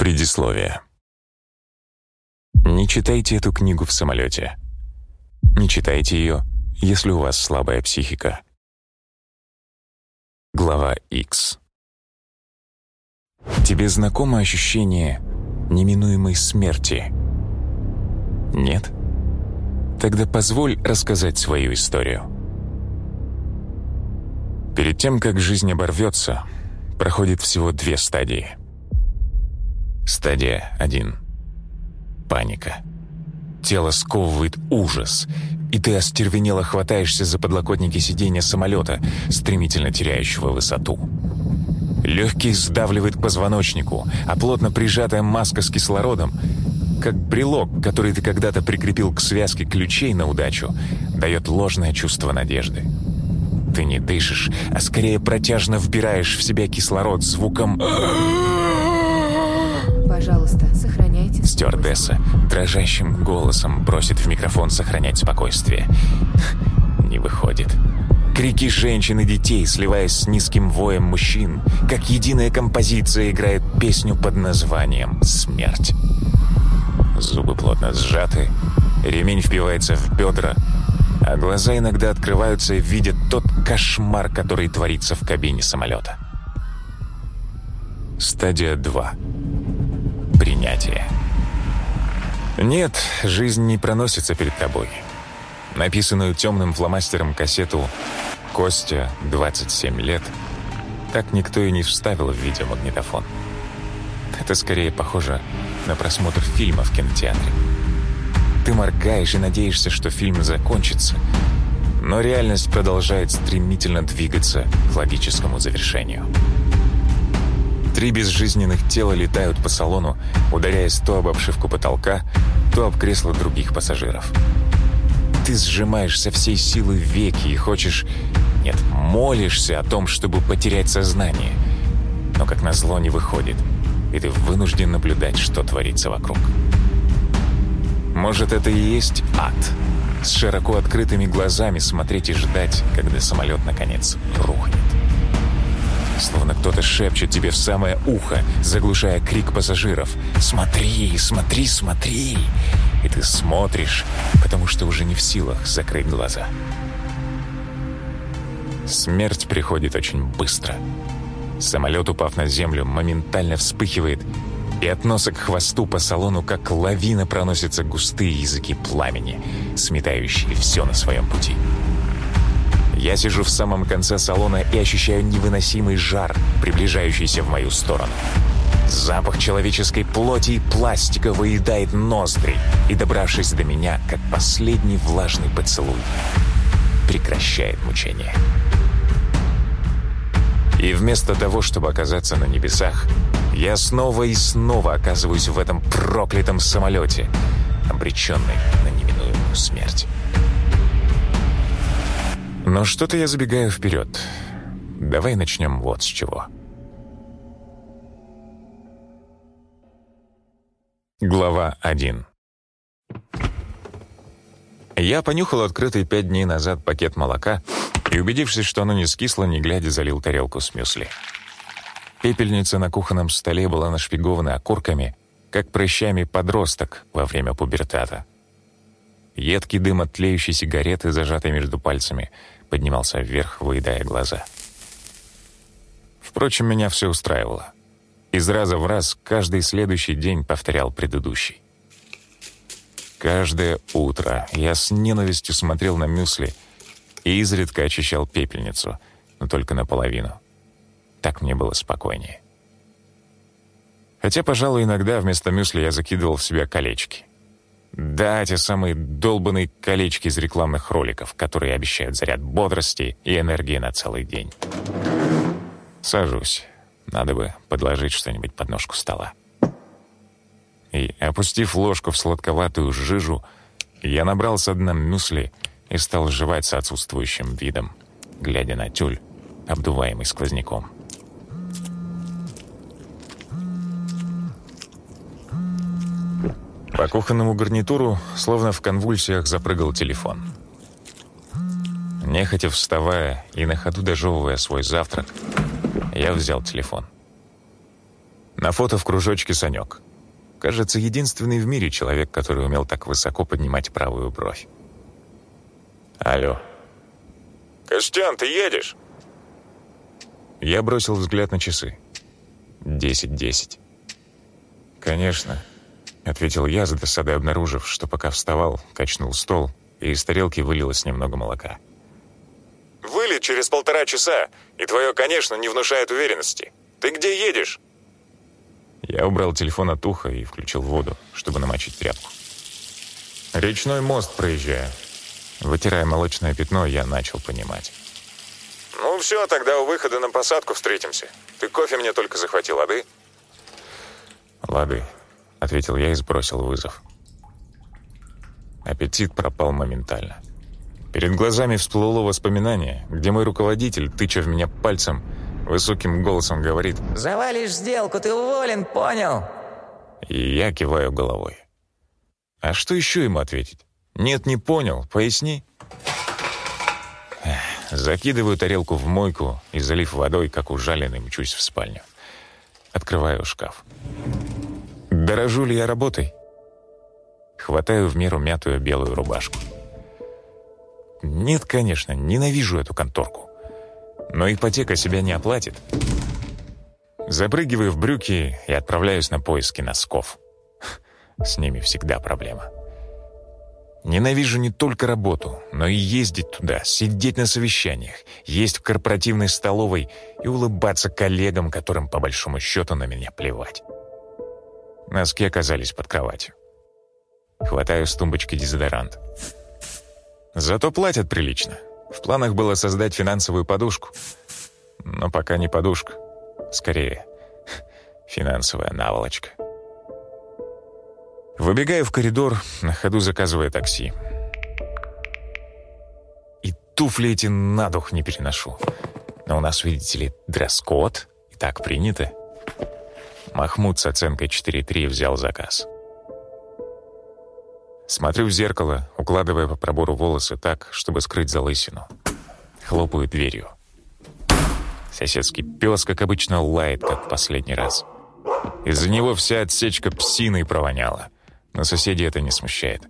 Предисловие. Не читайте эту книгу в самолете. Не читайте ее, если у вас слабая психика. Глава X. Тебе знакомо ощущение неминуемой смерти? Нет? Тогда позволь рассказать свою историю. Перед тем, как жизнь оборвется, проходит всего две стадии. Стадия 1. Паника. Тело сковывает ужас, и ты остервенело хватаешься за подлокотники сиденья самолета, стремительно теряющего высоту. Легкий сдавливает к позвоночнику, а плотно прижатая маска с кислородом, как брелок, который ты когда-то прикрепил к связке ключей на удачу, дает ложное чувство надежды. Ты не дышишь, а скорее протяжно вбираешь в себя кислород звуком Пожалуйста, сохраняйте Стюардесса дрожащим голосом бросит в микрофон сохранять спокойствие. Не выходит. Крики женщин и детей, сливаясь с низким воем мужчин, как единая композиция играет песню под названием «Смерть». Зубы плотно сжаты, ремень впивается в бедра, а глаза иногда открываются и видят тот кошмар, который творится в кабине самолета. Стадия 2. Принятие. Нет, жизнь не проносится перед тобой. Написанную темным фломастером кассету «Костя, 27 лет» так никто и не вставил в видеомагнитофон. Это скорее похоже на просмотр фильма в кинотеатре. Ты моргаешь и надеешься, что фильм закончится, но реальность продолжает стремительно двигаться к логическому завершению. Три безжизненных тела летают по салону, ударяясь то об обшивку потолка, то об кресло других пассажиров. Ты сжимаешь со всей силы веки и хочешь... Нет, молишься о том, чтобы потерять сознание. Но, как назло, не выходит, и ты вынужден наблюдать, что творится вокруг. Может, это и есть ад. С широко открытыми глазами смотреть и ждать, когда самолет, наконец, рухнет. Словно кто-то шепчет тебе в самое ухо, заглушая крик пассажиров. «Смотри, смотри, смотри!» И ты смотришь, потому что уже не в силах закрыть глаза. Смерть приходит очень быстро. Самолет, упав на землю, моментально вспыхивает, и от носа к хвосту по салону, как лавина, проносятся густые языки пламени, сметающие все на своем пути. Я сижу в самом конце салона и ощущаю невыносимый жар, приближающийся в мою сторону. Запах человеческой плоти и пластика выедает ноздри, и, добравшись до меня, как последний влажный поцелуй, прекращает мучение. И вместо того, чтобы оказаться на небесах, я снова и снова оказываюсь в этом проклятом самолете, обреченный на неминуемую смерть. Но что-то я забегаю вперед. Давай начнем вот с чего. Глава 1 Я понюхал открытый пять дней назад пакет молока и, убедившись, что оно не скисло, не глядя, залил тарелку с мюсли. Пепельница на кухонном столе была нашпигована окурками, как прыщами подросток во время пубертата. Едкий дым от тлеющей сигареты, зажатой между пальцами, поднимался вверх, выедая глаза. Впрочем, меня все устраивало. Из раза в раз каждый следующий день повторял предыдущий. Каждое утро я с ненавистью смотрел на мюсли и изредка очищал пепельницу, но только наполовину. Так мне было спокойнее. Хотя, пожалуй, иногда вместо мюсли я закидывал в себя колечки. Да, те самые долбанные колечки из рекламных роликов, которые обещают заряд бодрости и энергии на целый день. Сажусь. Надо бы подложить что-нибудь под ножку стола. И, опустив ложку в сладковатую жижу, я набрал с дна мюсли и стал жевать с отсутствующим видом, глядя на тюль, обдуваемый сквозняком. По кухонному гарнитуру, словно в конвульсиях, запрыгал телефон. Нехотя вставая и на ходу дожевывая свой завтрак, я взял телефон. На фото в кружочке Санек. Кажется, единственный в мире человек, который умел так высоко поднимать правую бровь. Алло. «Костян, ты едешь?» Я бросил взгляд на часы. Десять десять. «Конечно», — ответил я, за досадой обнаружив, что пока вставал, качнул стол, и из тарелки вылилось немного молока. «Вылет через полтора часа, и твое, конечно, не внушает уверенности. Ты где едешь?» Я убрал телефон от уха и включил воду, чтобы намочить тряпку. «Речной мост проезжаю». Вытирая молочное пятно, я начал понимать. «Ну все, тогда у выхода на посадку встретимся. Ты кофе мне только захватил, лады?» «Лады», — ответил я и сбросил вызов. Аппетит пропал моментально. Перед глазами всплыло воспоминание, где мой руководитель, тыча в меня пальцем, высоким голосом говорит «Завалишь сделку, ты уволен, понял?» И я киваю головой. А что еще ему ответить? «Нет, не понял. Поясни». Закидываю тарелку в мойку и, залив водой, как ужаленный, мчусь в спальню. Открываю шкаф. Дорожу ли я работой? Хватаю в меру мятую белую рубашку. Нет, конечно, ненавижу эту конторку. Но ипотека себя не оплатит. Запрыгиваю в брюки и отправляюсь на поиски носков. С ними всегда проблема. Ненавижу не только работу, но и ездить туда, сидеть на совещаниях, есть в корпоративной столовой и улыбаться коллегам, которым по большому счету на меня плевать. Носки оказались под кроватью. Хватаю с тумбочки дезодорант. Зато платят прилично. В планах было создать финансовую подушку. Но пока не подушка. Скорее, финансовая наволочка. Выбегаю в коридор, на ходу заказывая такси. И туфли эти на дух не переношу. Но у нас, видите ли, дресс-код, и так принято. Махмуд с оценкой 4.3 взял заказ. Смотрю в зеркало, укладывая по пробору волосы так, чтобы скрыть залысину. Хлопаю дверью. Соседский пес, как обычно, лает, как в последний раз. Из-за него вся отсечка псиной провоняла — но соседей это не смущает.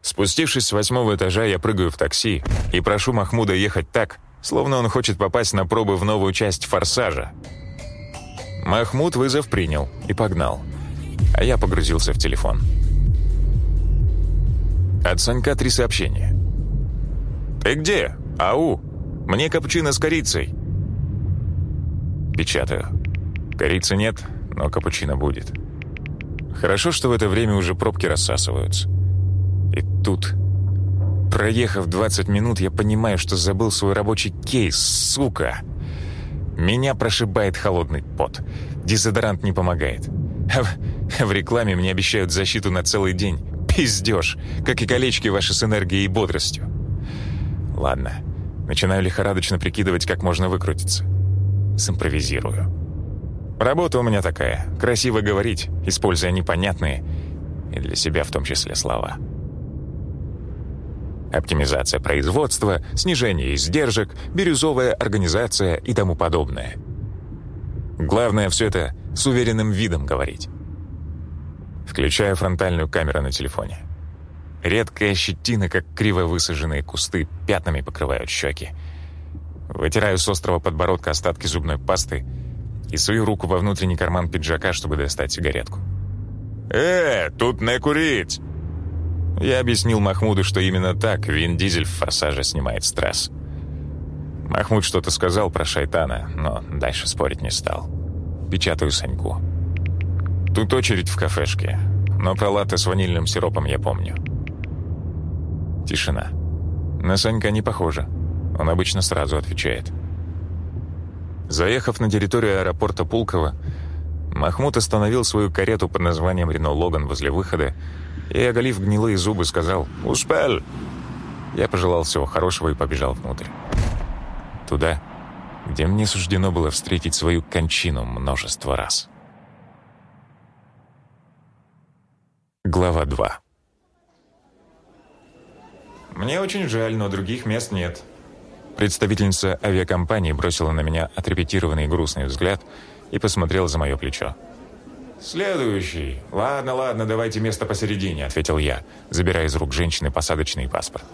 Спустившись с восьмого этажа, я прыгаю в такси и прошу Махмуда ехать так, словно он хочет попасть на пробы в новую часть «Форсажа». Махмуд вызов принял и погнал, а я погрузился в телефон. От Санька три сообщения. «Ты где? Ау! Мне капучино с корицей!» Печатаю. Корицы нет, но капучино будет. Хорошо, что в это время уже пробки рассасываются. И тут, проехав 20 минут, я понимаю, что забыл свой рабочий кейс, сука. Меня прошибает холодный пот. Дезодорант не помогает. В, в рекламе мне обещают защиту на целый день. Пиздеж, как и колечки ваши с энергией и бодростью. Ладно, начинаю лихорадочно прикидывать, как можно выкрутиться. Симпровизирую. Работа у меня такая — красиво говорить, используя непонятные и для себя в том числе слова. Оптимизация производства, снижение издержек, бирюзовая организация и тому подобное. Главное все это с уверенным видом говорить. Включаю фронтальную камеру на телефоне. Редкая щетина, как криво высаженные кусты, пятнами покрывают щеки. Вытираю с острого подбородка остатки зубной пасты — и свою руку во внутренний карман пиджака, чтобы достать сигаретку. «Э, тут не курить!» Я объяснил Махмуду, что именно так Вин Дизель в «Форсаже» снимает стресс. Махмуд что-то сказал про шайтана, но дальше спорить не стал. Печатаю Саньку. Тут очередь в кафешке, но про с ванильным сиропом я помню. Тишина. На Санька не похоже. Он обычно сразу отвечает. Заехав на территорию аэропорта Пулково, Махмуд остановил свою карету под названием «Рено Логан» возле выхода и, оголив гнилые зубы, сказал «Успел!». Я пожелал всего хорошего и побежал внутрь. Туда, где мне суждено было встретить свою кончину множество раз. Глава 2 «Мне очень жаль, но других мест нет», Представительница авиакомпании бросила на меня отрепетированный грустный взгляд и посмотрел за мое плечо. «Следующий. Ладно, ладно, давайте место посередине», — ответил я, забирая из рук женщины посадочный паспорт.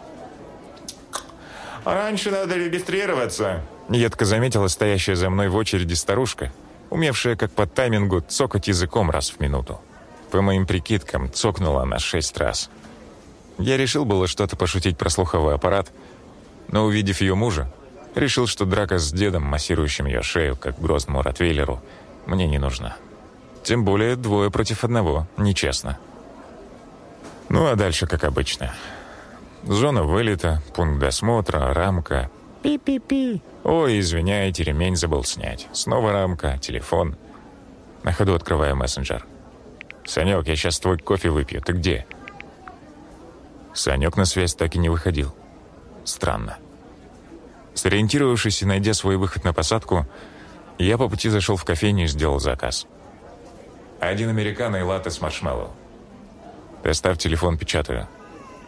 «Раньше надо регистрироваться», — едко заметила стоящая за мной в очереди старушка, умевшая как по таймингу цокать языком раз в минуту. По моим прикидкам, цокнула она шесть раз. Я решил было что-то пошутить про слуховой аппарат, но, увидев ее мужа, решил, что драка с дедом, массирующим ее шею, как грозному ротвейлеру, мне не нужна. Тем более двое против одного, нечестно. Ну а дальше как обычно. Зона вылета, пункт досмотра, рамка. Пи-пи-пи. Ой, извиняйте, ремень забыл снять. Снова рамка, телефон. На ходу открываю мессенджер. «Санек, я сейчас твой кофе выпью. Ты где?» Санек на связь так и не выходил. Странно. Сориентировавшись и найдя свой выход на посадку, я по пути зашел в кофейню и сделал заказ. Один американо и латте с маршмеллоу. Достав телефон, печатаю.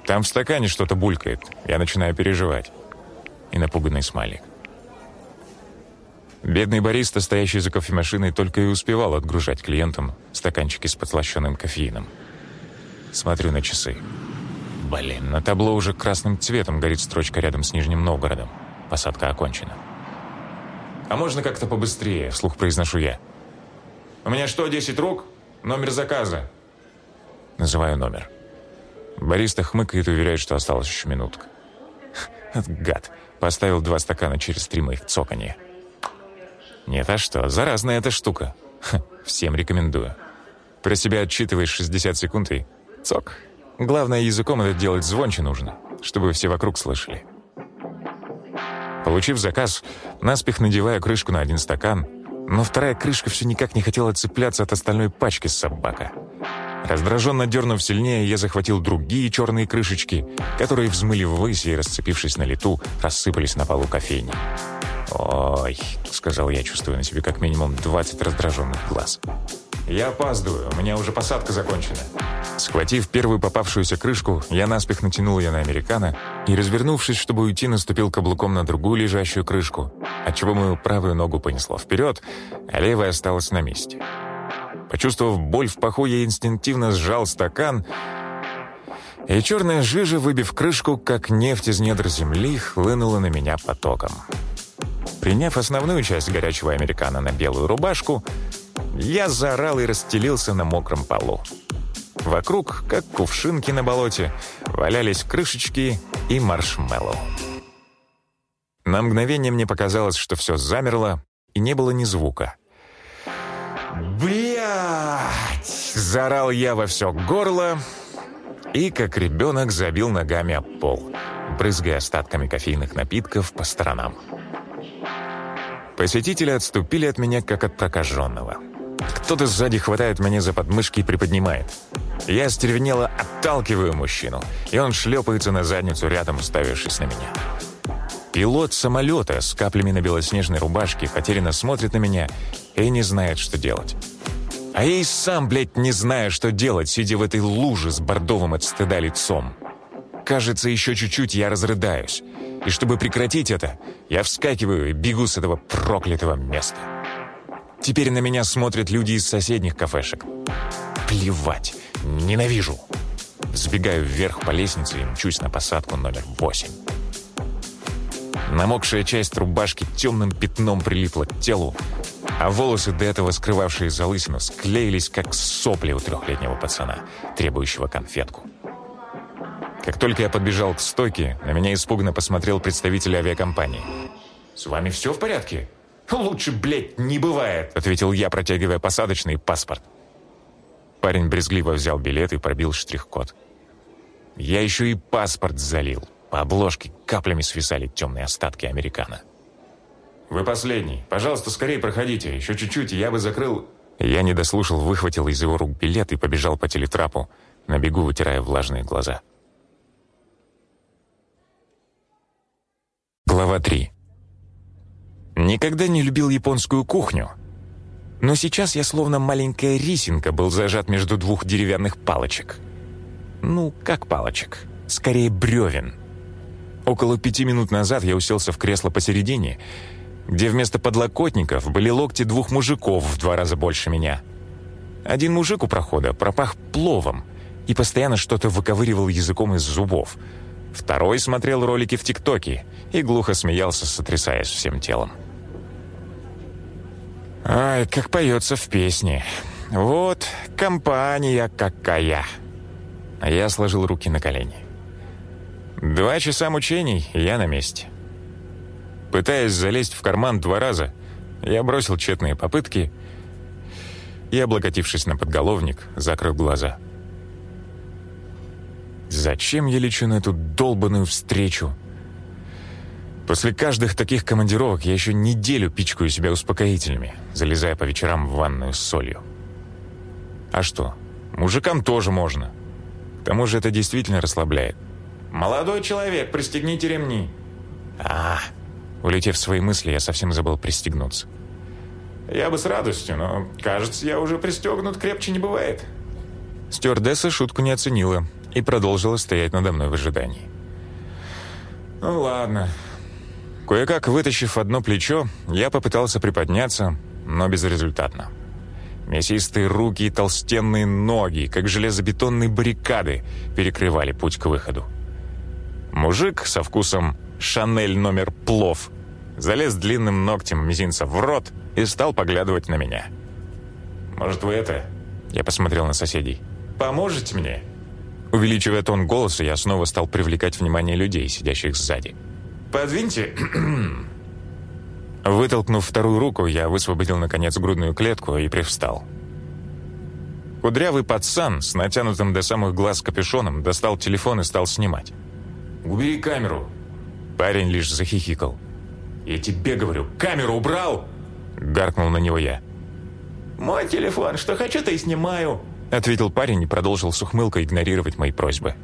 Там в стакане что-то булькает. Я начинаю переживать. И напуганный смайлик. Бедный бариста, стоящий за кофемашиной, только и успевал отгружать клиентам стаканчики с подслащенным кофеином. Смотрю на часы. Блин, на табло уже красным цветом горит строчка рядом с Нижним Новгородом. Посадка окончена. «А можно как-то побыстрее?» — вслух произношу я. «У меня что, 10 рук? Номер заказа?» Называю номер. Бариста хмыкает и уверяет, что осталась еще минутка. Гад. Поставил два стакана через три моих цоканья. Нет, а что, заразная эта штука. Всем рекомендую. Про себя отчитываешь 60 секунд и цок. Главное, языком это делать звонче нужно, чтобы все вокруг слышали. Получив заказ, наспех надеваю крышку на один стакан, но вторая крышка все никак не хотела цепляться от остальной пачки с собака. Раздраженно дернув сильнее, я захватил другие черные крышечки, которые взмыли ввысь и, расцепившись на лету, рассыпались на полу кофейни. «Ой», — сказал я, чувствуя на себе как минимум 20 раздраженных глаз. «Я опаздываю, у меня уже посадка закончена». Схватив первую попавшуюся крышку, я наспех натянул ее на американо и, развернувшись, чтобы уйти, наступил каблуком на другую лежащую крышку, отчего мою правую ногу понесло вперед, а левая осталась на месте. Почувствовав боль в паху, я инстинктивно сжал стакан, и черная жижа, выбив крышку, как нефть из недр земли, хлынула на меня потоком. Приняв основную часть горячего американо на белую рубашку, я заорал и расстелился на мокром полу. Вокруг, как кувшинки на болоте, валялись крышечки и маршмеллоу. На мгновение мне показалось, что все замерло, и не было ни звука. «Блядь!» — заорал я во все горло и, как ребенок, забил ногами об пол, брызгая остатками кофейных напитков по сторонам. Посетители отступили от меня, как от прокаженного. Кто-то сзади хватает меня за подмышки и приподнимает. Я стервенело отталкиваю мужчину, и он шлепается на задницу рядом, уставившись на меня. Пилот самолета с каплями на белоснежной рубашке потерянно смотрит на меня и не знает, что делать. А я и сам, блядь, не знаю, что делать, сидя в этой луже с бордовым от стыда лицом. Кажется, еще чуть-чуть я разрыдаюсь. И чтобы прекратить это, я вскакиваю и бегу с этого проклятого места. Теперь на меня смотрят люди из соседних кафешек. Плевать, ненавижу. Сбегаю вверх по лестнице и мчусь на посадку номер восемь. Намокшая часть рубашки темным пятном прилипла к телу, а волосы, до этого скрывавшие залысину, склеились, как сопли у трехлетнего пацана, требующего конфетку. Как только я подбежал к стойке, на меня испуганно посмотрел представитель авиакомпании. «С вами все в порядке?» «Лучше, блядь, не бывает», — ответил я, протягивая посадочный паспорт. Парень брезгливо взял билет и пробил штрих-код. Я еще и паспорт залил. По обложке каплями свисали темные остатки американо. «Вы последний. Пожалуйста, скорее проходите. Еще чуть-чуть, и я бы закрыл...» Я не дослушал, выхватил из его рук билет и побежал по телетрапу, на бегу вытирая влажные глаза. Глава 3. Никогда не любил японскую кухню. Но сейчас я словно маленькая рисинка был зажат между двух деревянных палочек. Ну, как палочек? Скорее, бревен. Около пяти минут назад я уселся в кресло посередине где вместо подлокотников были локти двух мужиков в два раза больше меня. Один мужик у прохода пропах пловом и постоянно что-то выковыривал языком из зубов. Второй смотрел ролики в ТикТоке и глухо смеялся, сотрясаясь всем телом. Ай, как поется в песне. Вот компания какая. А я сложил руки на колени. Два часа мучений, я на месте. Пытаясь залезть в карман два раза, я бросил тщетные попытки и, облокотившись на подголовник, закрыл глаза. Зачем я лечу на эту долбанную встречу? После каждых таких командировок я еще неделю пичкаю себя успокоительными, залезая по вечерам в ванную с солью. А что, мужикам тоже можно. К тому же это действительно расслабляет. «Молодой человек, пристегните ремни!» а Улетев в свои мысли, я совсем забыл пристегнуться. «Я бы с радостью, но, кажется, я уже пристегнут, крепче не бывает». Стюардесса шутку не оценила и продолжила стоять надо мной в ожидании. «Ну ладно». Кое-как вытащив одно плечо, я попытался приподняться, но безрезультатно. Мясистые руки и толстенные ноги, как железобетонные баррикады, перекрывали путь к выходу. Мужик со вкусом «Шанель номер плов» залез длинным ногтем мизинца в рот и стал поглядывать на меня. «Может, вы это...» Я посмотрел на соседей. «Поможете мне?» Увеличивая тон голоса, я снова стал привлекать внимание людей, сидящих сзади. «Подвиньте...» Вытолкнув вторую руку, я высвободил, наконец, грудную клетку и привстал. Кудрявый пацан с натянутым до самых глаз капюшоном достал телефон и стал снимать. «Убери камеру!» Парень лишь захихикал. «Я тебе говорю, камеру убрал!» Гаркнул на него я. «Мой телефон, что хочу, то и снимаю!» Ответил парень и продолжил с ухмылкой игнорировать мои просьбы.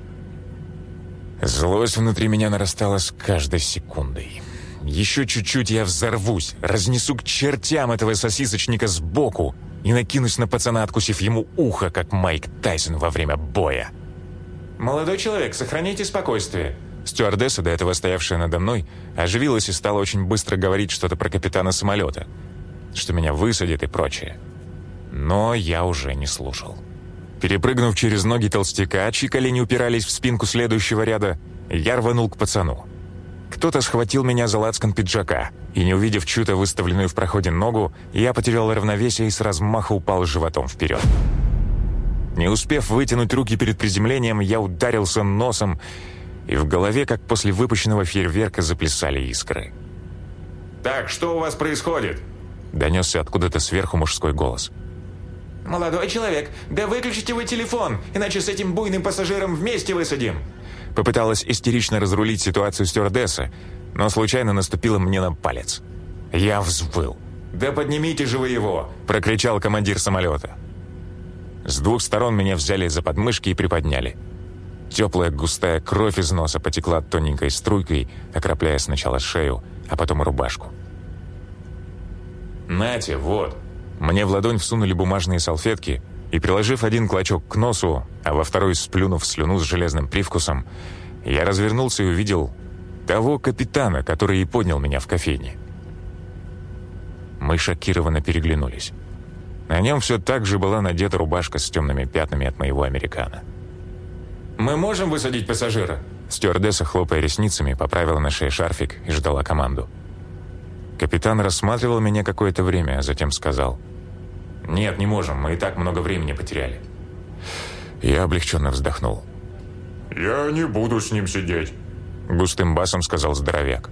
Злость внутри меня нарастала с каждой секундой. Еще чуть-чуть я взорвусь, разнесу к чертям этого сосисочника сбоку и накинусь на пацана, откусив ему ухо, как Майк Тайсон во время боя. «Молодой человек, сохраняйте спокойствие», Стюардесса, до этого стоявшая надо мной, оживилась и стала очень быстро говорить что-то про капитана самолета, что меня высадит и прочее. Но я уже не слушал. Перепрыгнув через ноги толстяка, чьи колени упирались в спинку следующего ряда, я рванул к пацану. Кто-то схватил меня за лацкан пиджака, и, не увидев чью-то выставленную в проходе ногу, я потерял равновесие и с размаха упал животом вперед. Не успев вытянуть руки перед приземлением, я ударился носом и в голове, как после выпущенного фейерверка, заплясали искры. «Так, что у вас происходит?» Донесся откуда-то сверху мужской голос. «Молодой человек, да выключите вы телефон, иначе с этим буйным пассажиром вместе высадим!» Попыталась истерично разрулить ситуацию стюардесса, но случайно наступила мне на палец. Я взвыл. «Да поднимите же вы его!» – прокричал командир самолета. С двух сторон меня взяли за подмышки и приподняли – Теплая густая кровь из носа потекла тоненькой струйкой, окропляя сначала шею, а потом рубашку. «Нате, вот!» Мне в ладонь всунули бумажные салфетки, и, приложив один клочок к носу, а во второй сплюнув слюну с железным привкусом, я развернулся и увидел того капитана, который и поднял меня в кофейне. Мы шокированно переглянулись. На нем все так же была надета рубашка с темными пятнами от моего американо. «Мы можем высадить пассажира?» Стюардесса, хлопая ресницами, поправила на шее шарфик и ждала команду. Капитан рассматривал меня какое-то время, а затем сказал. «Нет, не можем, мы и так много времени потеряли». Я облегченно вздохнул. «Я не буду с ним сидеть», — густым басом сказал здоровяк.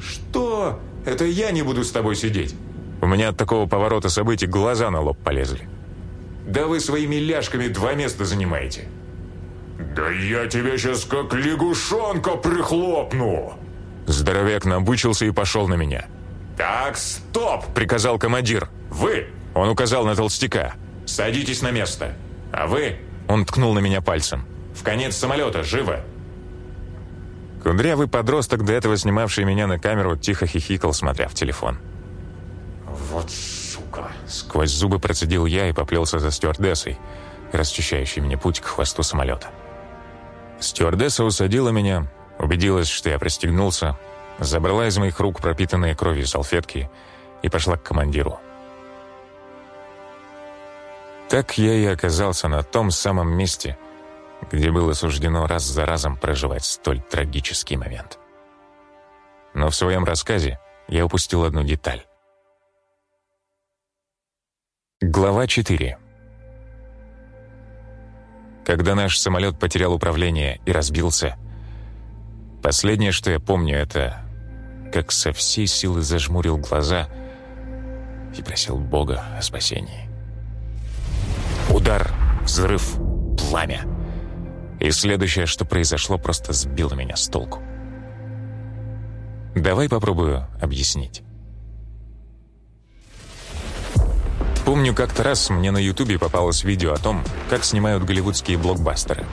«Что? Это я не буду с тобой сидеть?» У меня от такого поворота событий глаза на лоб полезли. «Да вы своими ляжками два места занимаете». «Да я тебя сейчас как лягушонка прихлопну!» Здоровяк набычился и пошел на меня. «Так, стоп!» — приказал командир. «Вы!» — он указал на толстяка. «Садитесь на место. А вы...» — он ткнул на меня пальцем. «В конец самолета, живо!» Кудрявый подросток, до этого снимавший меня на камеру, тихо хихикал, смотря в телефон. «Вот сука!» Сквозь зубы процедил я и поплелся за стюардессой, расчищающей мне путь к хвосту самолета. Стюардесса усадила меня, убедилась, что я пристегнулся, забрала из моих рук пропитанные кровью салфетки и пошла к командиру. Так я и оказался на том самом месте, где было суждено раз за разом проживать столь трагический момент. Но в своем рассказе я упустил одну деталь. Глава 4 Когда наш самолет потерял управление и разбился, последнее, что я помню, это как со всей силы зажмурил глаза и просил Бога о спасении. Удар, взрыв, пламя. И следующее, что произошло, просто сбило меня с толку. Давай попробую объяснить. Помню, как-то раз мне на ютубе попалось видео о том, как снимают голливудские блокбастеры.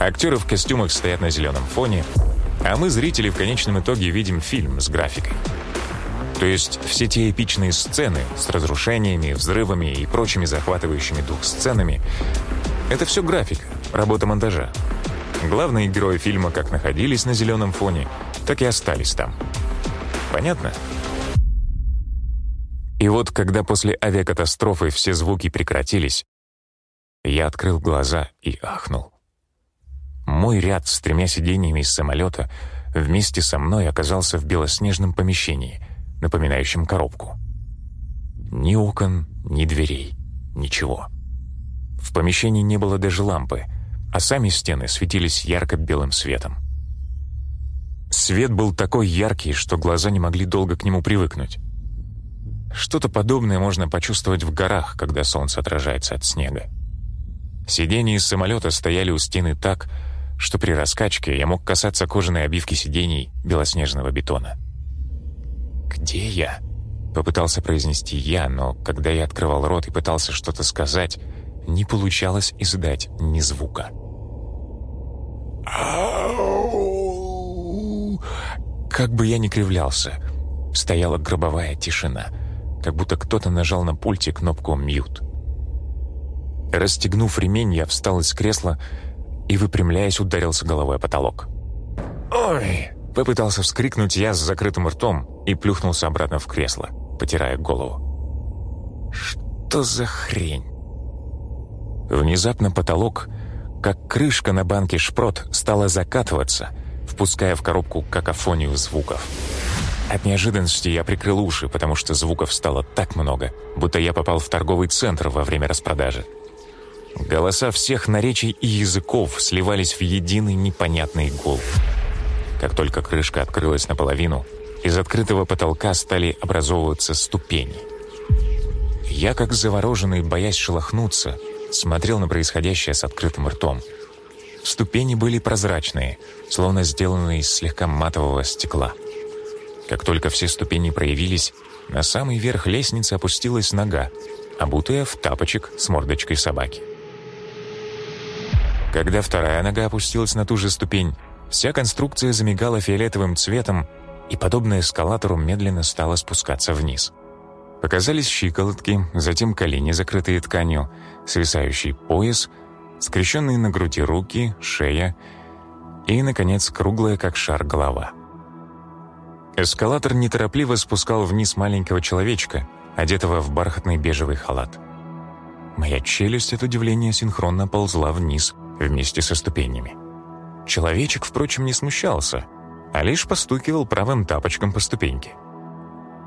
Актеры в костюмах стоят на зеленом фоне, а мы, зрители, в конечном итоге видим фильм с графикой. То есть все те эпичные сцены с разрушениями, взрывами и прочими захватывающими дух сценами — это все графика, работа монтажа. Главные герои фильма как находились на зеленом фоне, так и остались там. Понятно? И вот, когда после авиакатастрофы все звуки прекратились, я открыл глаза и ахнул. Мой ряд с тремя сиденьями из самолета вместе со мной оказался в белоснежном помещении — напоминающим коробку. Ни окон, ни дверей, ничего. В помещении не было даже лампы, а сами стены светились ярко-белым светом. Свет был такой яркий, что глаза не могли долго к нему привыкнуть. Что-то подобное можно почувствовать в горах, когда солнце отражается от снега. Сиденья из самолета стояли у стены так, что при раскачке я мог касаться кожаной обивки сидений белоснежного бетона. «Где я?» Попытался произнести я, но когда я открывал рот и пытался что-то сказать, не получалось издать ни звука. Как бы я ни кривлялся, стояла гробовая тишина, как будто кто-то нажал на пульте кнопку «Мьют». Расстегнув ремень, я встал из кресла выпрямляясь, ударился головой о потолок. «Ой!» Попытался вскрикнуть я с закрытым ртом и плюхнулся обратно в кресло, потирая голову. Что за хрень? Внезапно потолок, как крышка на банке шпрот, стала закатываться, впуская в коробку какофонию звуков. От неожиданности я прикрыл уши, потому что звуков стало так много, будто я попал в торговый центр во время распродажи. Голоса всех наречий и языков сливались в единый непонятный гул. Как только крышка открылась наполовину, из открытого потолка стали образовываться ступени. Я, как завороженный, боясь шелохнуться, смотрел на происходящее с открытым ртом. Ступени были прозрачные, словно сделанные из слегка матового стекла. Как только все ступени проявились, на самый верх лестницы опустилась нога, обутая в тапочек с мордочкой собаки. Когда вторая нога опустилась на ту же ступень, Вся конструкция замигала фиолетовым цветом и, подобно эскалатору, медленно стала спускаться вниз. Показались щиколотки, затем колени, закрытые тканью, свисающий пояс, скрещенные на груди руки, шея и, наконец, круглая, как шар, голова. Эскалатор неторопливо спускал вниз маленького человечка, одетого в бархатный бежевый халат. Моя челюсть от удивления синхронно ползла вниз вместе со ступенями. Человечек, впрочем, не смущался, а лишь постукивал правым тапочком по ступеньке.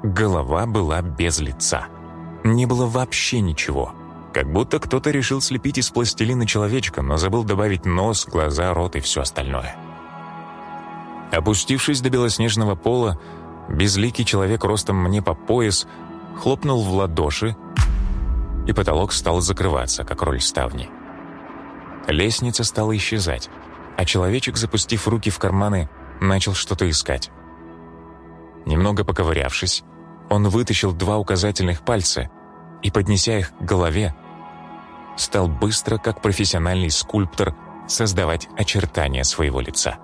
Голова была без лица. Не было вообще ничего. Как будто кто-то решил слепить из пластилина человечка, но забыл добавить нос, глаза, рот и все остальное. Опустившись до белоснежного пола, безликий человек ростом мне по пояс хлопнул в ладоши, и потолок стал закрываться, как роль ставни. Лестница стала исчезать а человечек, запустив руки в карманы, начал что-то искать. Немного поковырявшись, он вытащил два указательных пальца и, поднеся их к голове, стал быстро, как профессиональный скульптор, создавать очертания своего лица.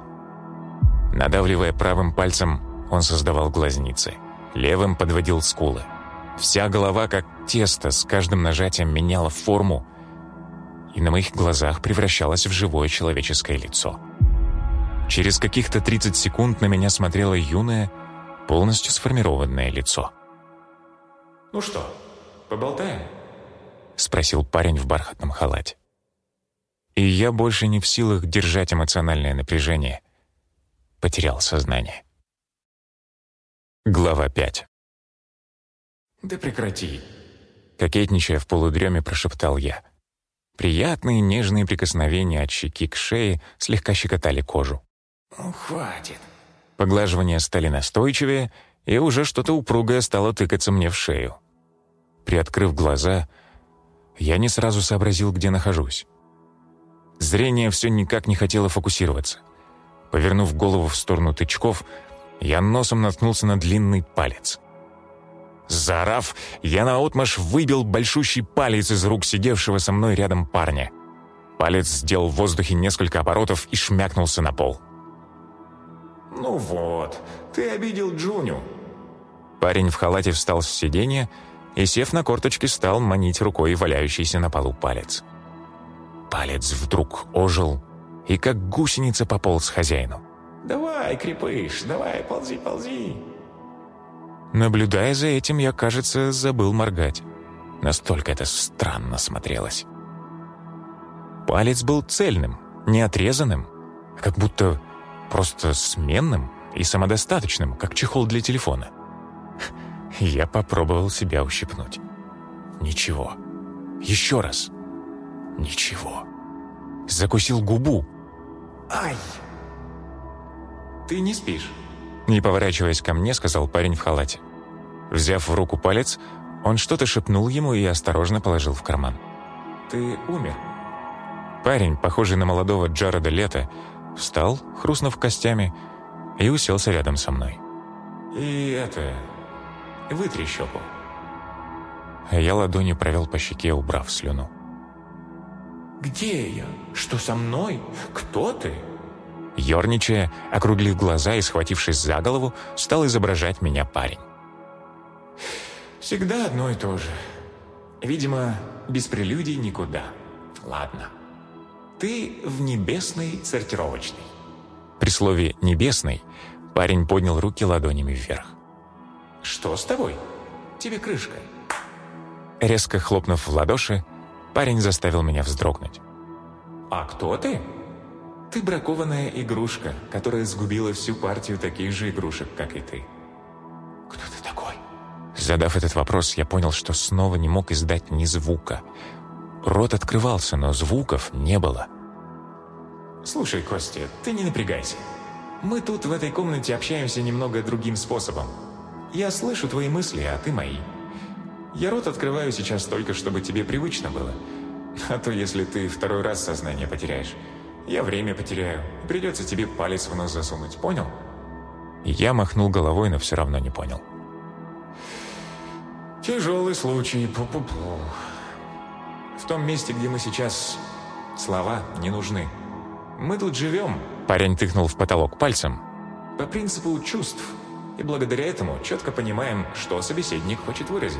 Надавливая правым пальцем, он создавал глазницы, левым подводил скулы. Вся голова, как тесто, с каждым нажатием меняла форму, и на моих глазах превращалось в живое человеческое лицо. Через каких-то 30 секунд на меня смотрело юное, полностью сформированное лицо. «Ну что, поболтаем?» — спросил парень в бархатном халате. И я больше не в силах держать эмоциональное напряжение. Потерял сознание. Глава 5 «Да прекрати!» Кокетничая в полудреме, прошептал я. Приятные нежные прикосновения от щеки к шее слегка щекотали кожу. «Ну, хватит!» Поглаживания стали настойчивее, и уже что-то упругое стало тыкаться мне в шею. Приоткрыв глаза, я не сразу сообразил, где нахожусь. Зрение все никак не хотело фокусироваться. Повернув голову в сторону тычков, я носом наткнулся на длинный палец. Заорав, я наотмашь выбил большущий палец из рук сидевшего со мной рядом парня. Палец сделал в воздухе несколько оборотов и шмякнулся на пол. «Ну вот, ты обидел Джуню». Парень в халате встал с сиденья и, сев на корточки, стал манить рукой валяющийся на полу палец. Палец вдруг ожил и как гусеница пополз хозяину. «Давай, крепыш, давай, ползи, ползи». Наблюдая за этим, я, кажется, забыл моргать. Настолько это странно смотрелось. Палец был цельным, не отрезанным, а как будто просто сменным и самодостаточным, как чехол для телефона. Я попробовал себя ущипнуть. Ничего. Еще раз. Ничего. Закусил губу. «Ай!» «Ты не спишь?» Не поворачиваясь ко мне, сказал парень в халате. Взяв в руку палец, он что-то шепнул ему и осторожно положил в карман. «Ты умер?» Парень, похожий на молодого Джареда Лето, встал, хрустнув костями, и уселся рядом со мной. «И это... вытри щеку». Я ладонью провел по щеке, убрав слюну. «Где я? Что со мной? Кто ты?» Ёрничая, округлив глаза и схватившись за голову, стал изображать меня парень. «Всегда одно и то же. Видимо, без прелюдий никуда. Ладно. Ты в небесной сортировочной». При слове «небесный» парень поднял руки ладонями вверх. «Что с тобой? Тебе крышка». Резко хлопнув в ладоши, парень заставил меня вздрогнуть. «А кто ты?» «Ты бракованная игрушка, которая сгубила всю партию таких же игрушек, как и ты». «Кто ты такой?» Задав этот вопрос, я понял, что снова не мог издать ни звука. Рот открывался, но звуков не было. «Слушай, Костя, ты не напрягайся. Мы тут в этой комнате общаемся немного другим способом. Я слышу твои мысли, а ты мои. Я рот открываю сейчас только, чтобы тебе привычно было. А то, если ты второй раз сознание потеряешь, я время потеряю. Придется тебе палец в нос засунуть, понял?» Я махнул головой, но все равно не понял. «Тяжелый случай, пу-пу-пу. В том месте, где мы сейчас, слова не нужны. Мы тут живем...» Парень тыкнул в потолок пальцем. «По принципу чувств. И благодаря этому четко понимаем, что собеседник хочет выразить.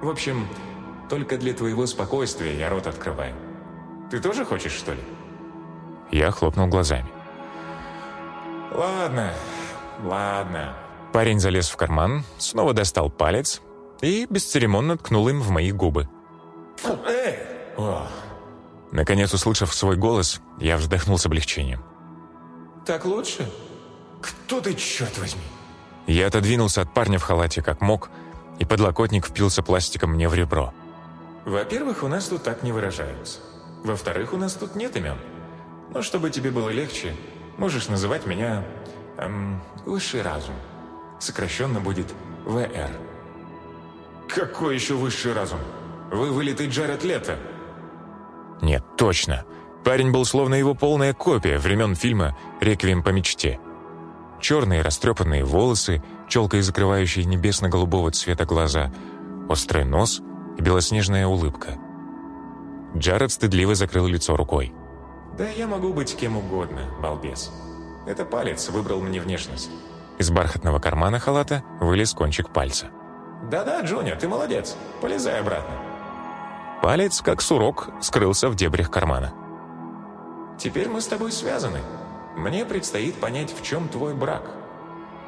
В общем, только для твоего спокойствия я рот открываю. Ты тоже хочешь, что ли?» Я хлопнул глазами. «Ладно, ладно». Парень залез в карман, снова достал палец и бесцеремонно ткнул им в мои губы. «Эй!» О, Наконец, услышав свой голос, я вздохнул с облегчением. «Так лучше? Кто ты, черт возьми?» Я отодвинулся от парня в халате как мог, и подлокотник впился пластиком мне в ребро. «Во-первых, у нас тут так не выражаются. Во-вторых, у нас тут нет имен. Но чтобы тебе было легче, можешь называть меня... Эм, высший разум. Сокращенно будет ВР». «Какой еще высший разум? Вы вылитый Джаред Лето». Нет, точно. Парень был словно его полная копия времен фильма «Реквием по мечте». Черные растрепанные волосы, челкой закрывающие небесно-голубого цвета глаза, острый нос и белоснежная улыбка. Джаред стыдливо закрыл лицо рукой. «Да я могу быть кем угодно, балбес. Это палец выбрал мне внешность». Из бархатного кармана халата вылез кончик пальца. «Да-да, Джуня, ты молодец. Полезай обратно». Палец, как сурок, скрылся в дебрях кармана. Теперь мы с тобой связаны. Мне предстоит понять, в чем твой брак.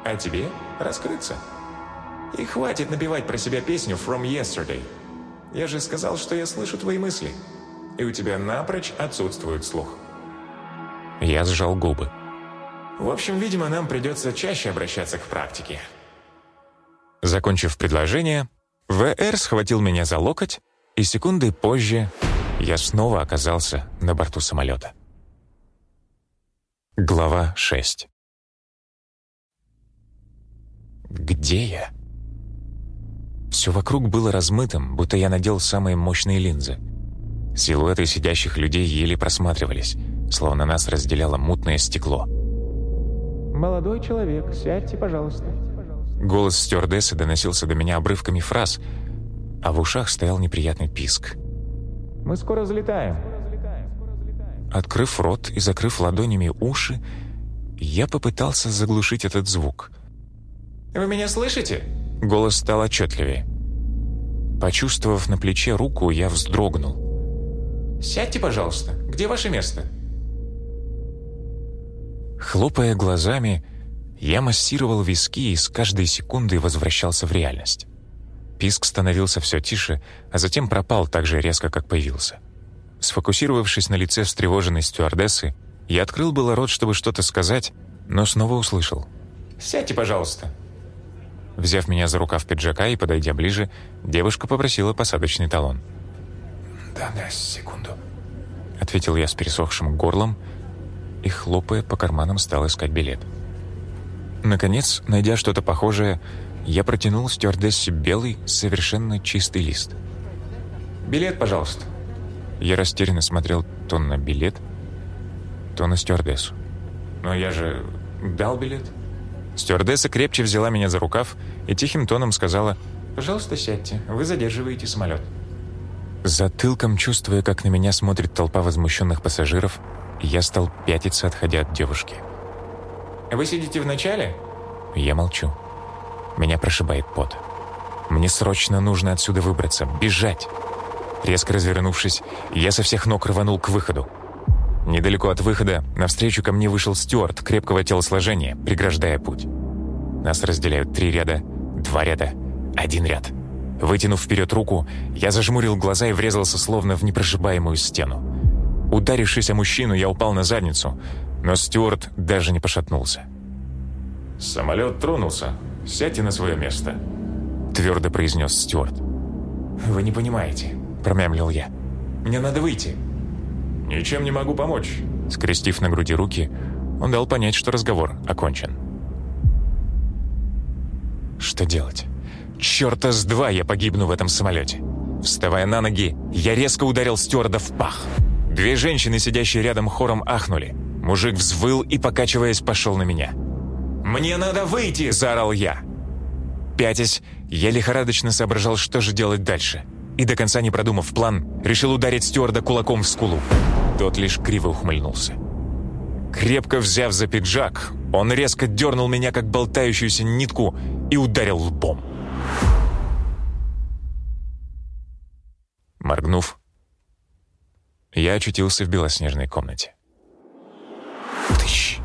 А тебе раскрыться. И хватит напевать про себя песню «From Yesterday». Я же сказал, что я слышу твои мысли. И у тебя напрочь отсутствует слух. Я сжал губы. В общем, видимо, нам придется чаще обращаться к практике. Закончив предложение, ВР схватил меня за локоть, и секунды позже я снова оказался на борту самолета. Глава 6 Где я? Все вокруг было размытым, будто я надел самые мощные линзы. Силуэты сидящих людей еле просматривались, словно нас разделяло мутное стекло. «Молодой человек, сядьте, пожалуйста». Голос стюардессы доносился до меня обрывками фраз, а в ушах стоял неприятный писк. «Мы скоро взлетаем». Открыв рот и закрыв ладонями уши, я попытался заглушить этот звук. «Вы меня слышите?» Голос стал отчетливее. Почувствовав на плече руку, я вздрогнул. «Сядьте, пожалуйста. Где ваше место?» Хлопая глазами, я массировал виски и с каждой секундой возвращался в реальность. Писк становился все тише, а затем пропал так же резко, как появился. Сфокусировавшись на лице встревоженной стюардессы, я открыл было рот, чтобы что-то сказать, но снова услышал. «Сядьте, пожалуйста». Взяв меня за рукав пиджака и подойдя ближе, девушка попросила посадочный талон. «Да-да, секунду», — ответил я с пересохшим горлом и, хлопая по карманам, стал искать билет. Наконец, найдя что-то похожее, я протянул стюардессе белый, совершенно чистый лист. «Билет, пожалуйста». Я растерянно смотрел то на билет, то на стюардессу. «Но я же дал билет». Стюардесса крепче взяла меня за рукав и тихим тоном сказала «Пожалуйста, сядьте, вы задерживаете самолет». Затылком, чувствуя, как на меня смотрит толпа возмущенных пассажиров, я стал пятиться, отходя от девушки. «Вы сидите в начале?» Я молчу. Меня прошибает пот. Мне срочно нужно отсюда выбраться, бежать. Резко развернувшись, я со всех ног рванул к выходу. Недалеко от выхода навстречу ко мне вышел стюарт крепкого телосложения, преграждая путь. Нас разделяют три ряда, два ряда, один ряд. Вытянув вперед руку, я зажмурил глаза и врезался словно в непрошибаемую стену. Ударившись о мужчину, я упал на задницу, но стюарт даже не пошатнулся. «Самолет тронулся. Сядьте на свое место», — твердо произнес стюарт. «Вы не понимаете», — промямлил я. «Мне надо выйти». «Ничем не могу помочь». Скрестив на груди руки, он дал понять, что разговор окончен. Что делать? Чёрта с два я погибну в этом самолете. Вставая на ноги, я резко ударил стюарда в пах. Две женщины, сидящие рядом, хором ахнули. Мужик взвыл и, покачиваясь, пошел на меня. «Мне надо выйти!» – заорал я. Пятясь, я лихорадочно соображал, что же делать дальше. И до конца не продумав план, решил ударить стюарда кулаком в скулу. Тот лишь криво ухмыльнулся. Крепко взяв за пиджак, он резко дернул меня, как болтающуюся нитку, и ударил лбом. Моргнув, я очутился в белоснежной комнате. Тыщ!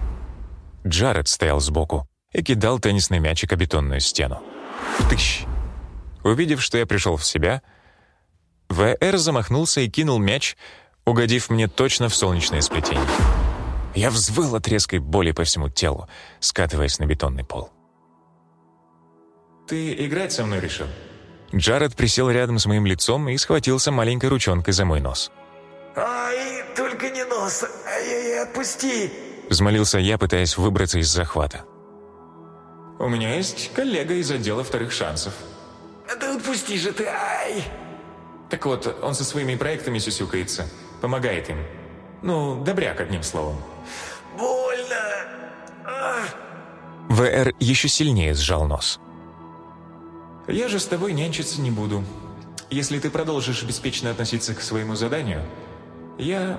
Джаред стоял сбоку и кидал теннисный мячик о бетонную стену. Тыщ! Увидев, что я пришел в себя, ВР замахнулся и кинул мяч, угодив мне точно в солнечное сплетение. Я взвыл от резкой боли по всему телу, скатываясь на бетонный пол. «Ты играть со мной решил?» Джаред присел рядом с моим лицом и схватился маленькой ручонкой за мой нос. «Ай, только не нос! Ай-яй, отпусти!» Взмолился я, пытаясь выбраться из захвата. «У меня есть коллега из отдела вторых шансов». «Да отпусти же ты, ай!» Так вот, он со своими проектами сюсюкается, помогает им. Ну, добряк, одним словом. «Больно!» а. ВР еще сильнее сжал нос. «Я же с тобой нянчиться не буду. Если ты продолжишь беспечно относиться к своему заданию, я...»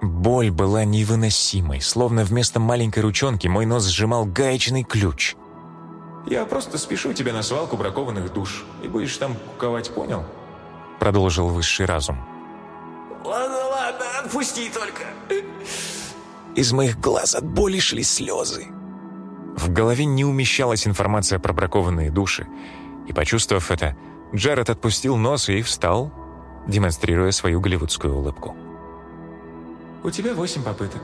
Боль была невыносимой, словно вместо маленькой ручонки мой нос сжимал гаечный ключ. «Я просто спешу тебя на свалку бракованных душ, и будешь там куковать, понял?» Продолжил высший разум. «Ладно, ладно, отпусти только!» Из моих глаз от боли шли слезы. В голове не умещалась информация про бракованные души, и, почувствовав это, Джаред отпустил нос и встал, демонстрируя свою голливудскую улыбку. «У тебя восемь попыток.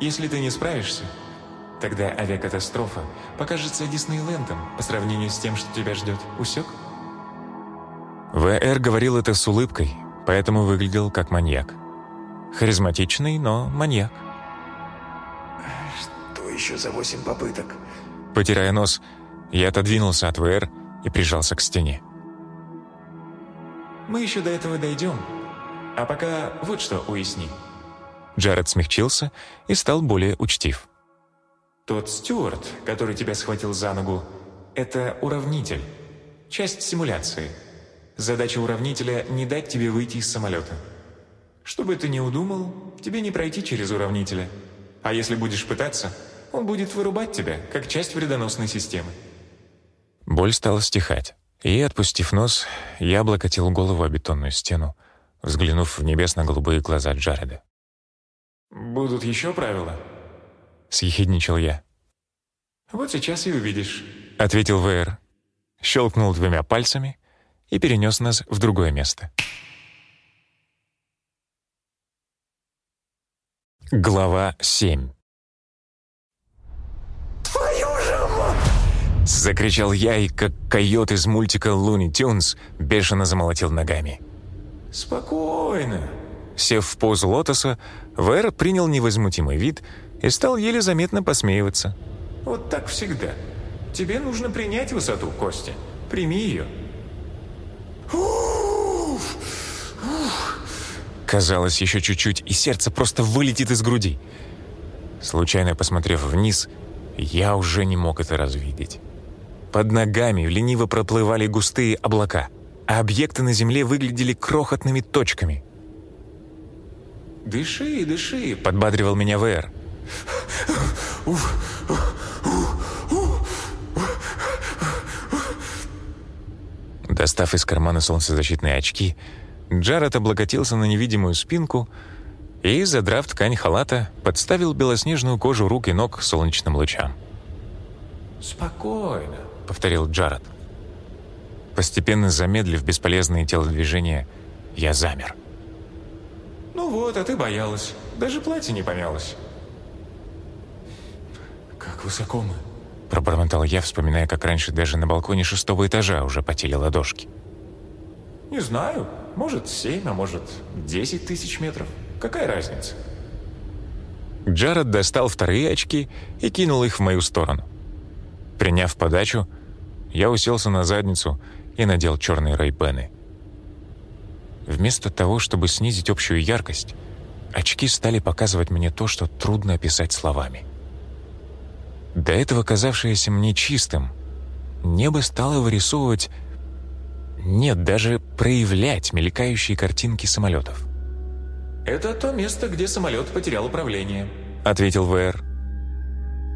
Если ты не справишься, тогда авиакатастрофа покажется Диснейлендом по сравнению с тем, что тебя ждет. Усек?» ВР говорил это с улыбкой, поэтому выглядел как маньяк. Харизматичный, но маньяк. Что еще за восемь попыток? Потирая нос, я отодвинулся от ВР и прижался к стене. «Мы еще до этого дойдем. А пока вот что уясни». Джаред смягчился и стал более учтив. «Тот Стюарт, который тебя схватил за ногу, это уравнитель, часть симуляции. Задача уравнителя — не дать тебе выйти из самолета. Что бы ты ни удумал, тебе не пройти через уравнителя. А если будешь пытаться, он будет вырубать тебя, как часть вредоносной системы». Боль стала стихать, и, отпустив нос, я облокотил голову о бетонную стену, взглянув в небесно-голубые глаза Джареда. «Будут еще правила?» — съехидничал я. «Вот сейчас и увидишь», — ответил ВР, щелкнул двумя пальцами и перенес нас в другое место. Глава 7 Закричал я, и как койот из мультика «Луни Тюнс» бешено замолотил ногами. «Спокойно», Сев в позу лотоса, Вэр принял невозмутимый вид и стал еле заметно посмеиваться. Вот так всегда. Тебе нужно принять высоту, Костя. Прими ее. Казалось, еще чуть-чуть, и сердце просто вылетит из груди. Случайно посмотрев вниз, я уже не мог это развидеть. Под ногами лениво проплывали густые облака, а объекты на земле выглядели крохотными точками. «Дыши, дыши», — подбадривал меня ВР. Достав из кармана солнцезащитные очки, Джаред облокотился на невидимую спинку и, задрав ткань халата, подставил белоснежную кожу рук и ног солнечным лучам. «Спокойно», — повторил Джаред. Постепенно замедлив бесполезные телодвижения, я замер. «Ну вот, а ты боялась. Даже платье не помялось». «Как высоко мы?» Пробормотал я, вспоминая, как раньше даже на балконе шестого этажа уже потели ладошки. «Не знаю. Может, семь, а может, десять тысяч метров. Какая разница?» Джаред достал вторые очки и кинул их в мою сторону. Приняв подачу, я уселся на задницу и надел черные рейбены. Вместо того, чтобы снизить общую яркость, очки стали показывать мне то, что трудно описать словами. До этого казавшееся мне чистым, небо стало вырисовывать... Нет, даже проявлять мелькающие картинки самолетов. «Это то место, где самолет потерял управление», — ответил ВР.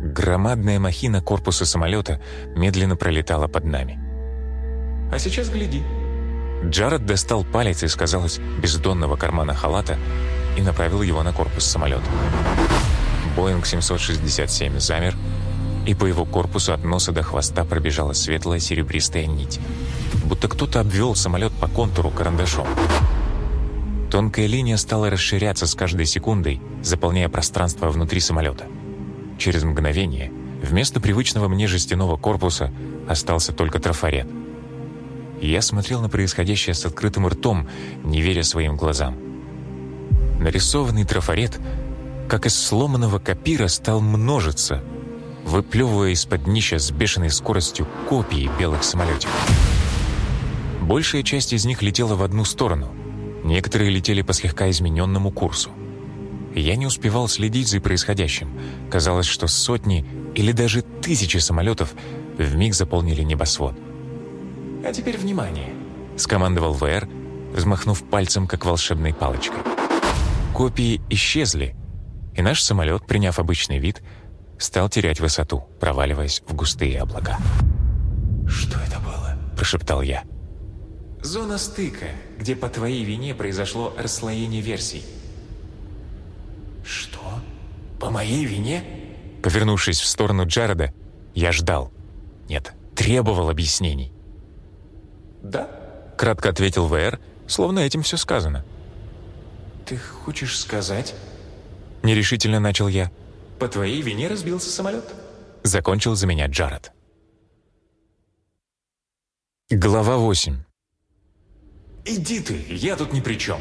Громадная махина корпуса самолета медленно пролетала под нами. «А сейчас гляди». Джаред достал палец из, казалось, бездонного кармана халата и направил его на корпус самолета. Боинг 767 замер, и по его корпусу от носа до хвоста пробежала светлая серебристая нить, будто кто-то обвел самолет по контуру карандашом. Тонкая линия стала расширяться с каждой секундой, заполняя пространство внутри самолета. Через мгновение вместо привычного мне жестяного корпуса остался только трафарет. Я смотрел на происходящее с открытым ртом, не веря своим глазам. Нарисованный трафарет, как из сломанного копира, стал множиться, выплевывая из-под днища с бешеной скоростью копии белых самолетиков. Большая часть из них летела в одну сторону, некоторые летели по слегка измененному курсу. Я не успевал следить за происходящим. Казалось, что сотни или даже тысячи самолетов вмиг заполнили небосвод. «А теперь внимание!» — скомандовал ВР, взмахнув пальцем, как волшебной палочкой. Копии исчезли, и наш самолет, приняв обычный вид, стал терять высоту, проваливаясь в густые облака. «Что это было?» – прошептал я. «Зона стыка, где по твоей вине произошло расслоение версий». «Что? По моей вине?» Повернувшись в сторону Джареда, я ждал. Нет, требовал объяснений. «Да?» — кратко ответил ВР, словно этим все сказано. «Ты хочешь сказать?» Нерешительно начал я. «По твоей вине разбился самолет?» Закончил за меня Джаред. Глава 8 «Иди ты, я тут ни при чем».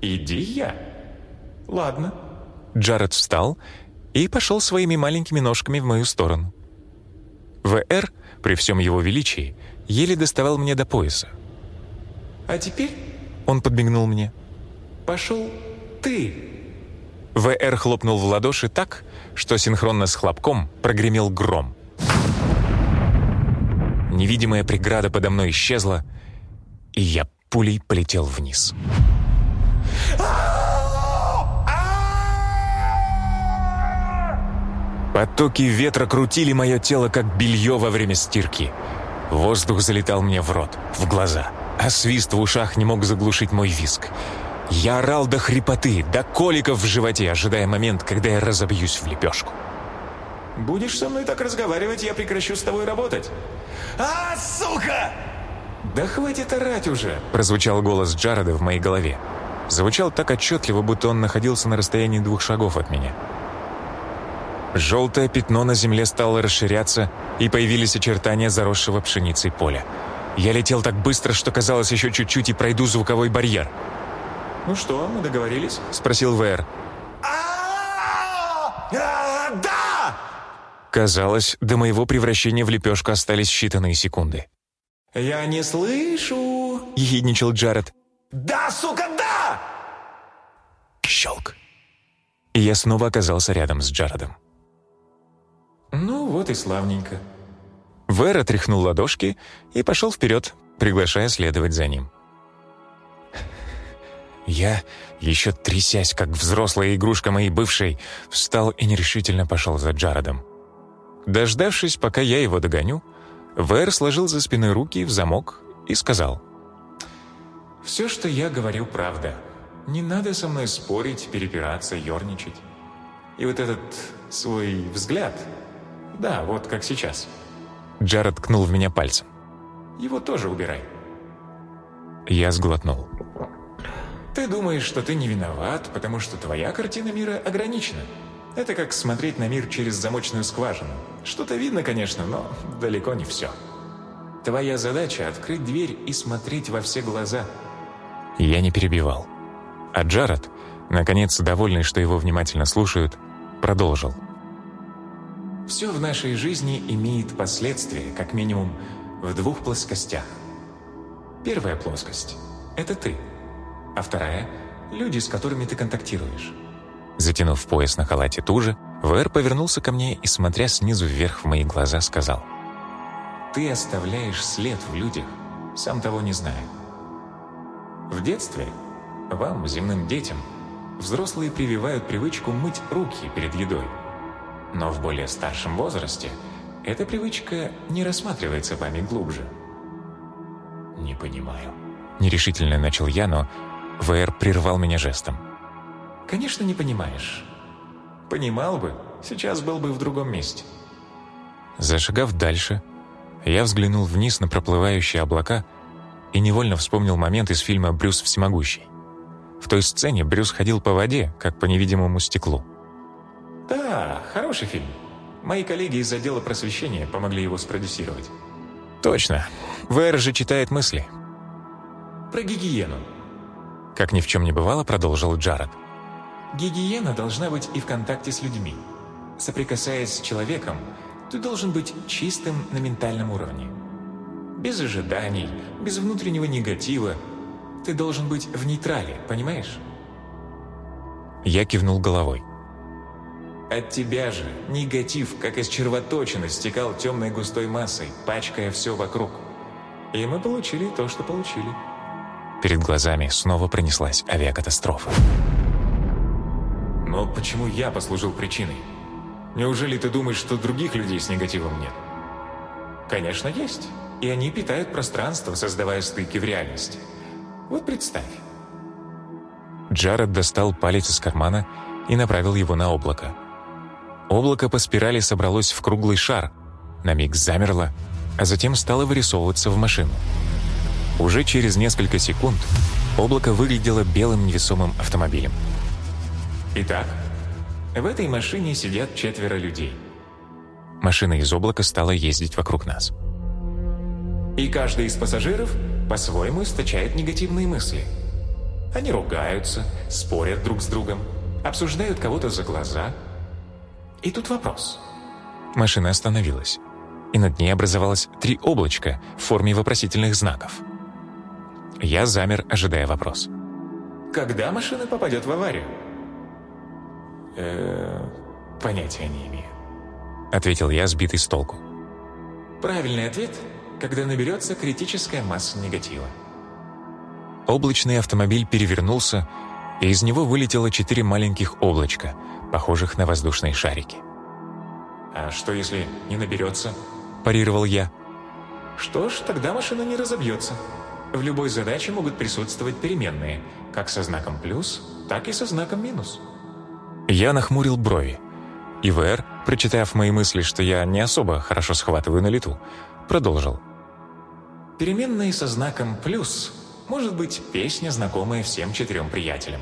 «Иди я». «Ладно». Джаред встал и пошел своими маленькими ножками в мою сторону. ВР, при всем его величии, еле доставал мне до пояса. «А теперь...» Он подмигнул мне. «Пошел ты». ВР хлопнул в ладоши так, что синхронно с хлопком прогремел гром. Невидимая преграда подо мной исчезла, и я пулей полетел вниз. Потоки ветра крутили мое тело, как белье во время стирки. Воздух залетал мне в рот, в глаза, а свист в ушах не мог заглушить мой виск. Я орал до хрипоты, до коликов в животе, ожидая момент, когда я разобьюсь в лепешку. «Будешь со мной так разговаривать, я прекращу с тобой работать». «А, сука!» «Да хватит орать уже!» Прозвучал голос Джареда в моей голове. Звучал так отчетливо, будто он находился на расстоянии двух шагов от меня. Желтое пятно на земле стало расширяться, и появились очертания заросшего пшеницей поля. Я летел так быстро, что казалось еще чуть-чуть и пройду звуковой барьер. «Ну что, мы договорились?» — спросил ВР. А, Да! Казалось, до моего превращения в лепешку остались считанные секунды. «Я не слышу!» — ехидничал Джаред. Да, сука, да! Щелк. И я снова оказался рядом с Джаредом. «Ну вот и славненько». Вэр отряхнул ладошки и пошел вперед, приглашая следовать за ним. Я, еще трясясь, как взрослая игрушка моей бывшей, встал и нерешительно пошел за Джаредом. Дождавшись, пока я его догоню, Вэр сложил за спиной руки в замок и сказал. «Все, что я говорю, правда. Не надо со мной спорить, перепираться, ерничать. И вот этот свой взгляд, да, вот как сейчас, Джаред ткнул в меня пальцем. его тоже убирай. Я сглотнул. Ты думаешь, что ты не виноват, потому что твоя картина мира ограничена. Это как смотреть на мир через замочную скважину. Что-то видно, конечно, но далеко не все. Твоя задача — открыть дверь и смотреть во все глаза. Я не перебивал. А Джаред, наконец, довольный, что его внимательно слушают, продолжил. Все в нашей жизни имеет последствия, как минимум, в двух плоскостях. Первая плоскость — это ты, а вторая — люди, с которыми ты контактируешь. Затянув пояс на халате туже, ВР повернулся ко мне и, смотря снизу вверх в мои глаза, сказал. Ты оставляешь след в людях, сам того не зная. В детстве вам, земным детям, взрослые прививают привычку мыть руки перед едой. Но в более старшем возрасте эта привычка не рассматривается вами глубже. Не понимаю. Нерешительно начал я, но ВР прервал меня жестом. Конечно, не понимаешь. Понимал бы, сейчас был бы в другом месте. Зашагав дальше, я взглянул вниз на проплывающие облака и невольно вспомнил момент из фильма «Брюс всемогущий». В той сцене Брюс ходил по воде, как по невидимому стеклу. Да, хороший фильм. Мои коллеги из отдела просвещения помогли его спродюсировать. Точно. ВР же читает мысли. Про гигиену. Как ни в чем не бывало, продолжил Джаред. Гигиена должна быть и в контакте с людьми. Соприкасаясь с человеком, ты должен быть чистым на ментальном уровне. Без ожиданий, без внутреннего негатива. Ты должен быть в нейтрале, понимаешь? Я кивнул головой. От тебя же негатив, как из червоточины, стекал темной густой массой, пачкая все вокруг. И мы получили то, что получили. Перед глазами снова пронеслась авиакатастрофа. Но почему я послужил причиной? Неужели ты думаешь, что других людей с негативом нет? Конечно, есть. И они питают пространство, создавая стыки в реальности. Вот представь. Джаред достал палец из кармана и направил его на облако. Облако по спирали собралось в круглый шар, на миг замерло, а затем стало вырисовываться в машину. Уже через несколько секунд облако выглядело белым невесомым автомобилем. Итак, в этой машине сидят четверо людей. Машина из облака стала ездить вокруг нас. И каждый из пассажиров по-своему источает негативные мысли. Они ругаются, спорят друг с другом, обсуждают кого-то за глаза. И тут вопрос. Машина остановилась, и над ней образовалось три облачка в форме вопросительных знаков. Я замер, ожидая вопрос. Когда машина попадет в аварию? Э, понятия не имею. Ответил я, сбитый с толку. Правильный ответ когда наберется критическая масса негатива. Облачный автомобиль перевернулся, и из него вылетело четыре маленьких облачка, похожих на воздушные шарики. «А что, если не наберется?» – парировал я. «Что ж, тогда машина не разобьется. В любой задаче могут присутствовать переменные, как со знаком «плюс», так и со знаком «минус». Я нахмурил брови. ИВР, прочитав мои мысли, что я не особо хорошо схватываю на лету, продолжил – Переменной со знаком «плюс» может быть песня, знакомая всем четырем приятелям.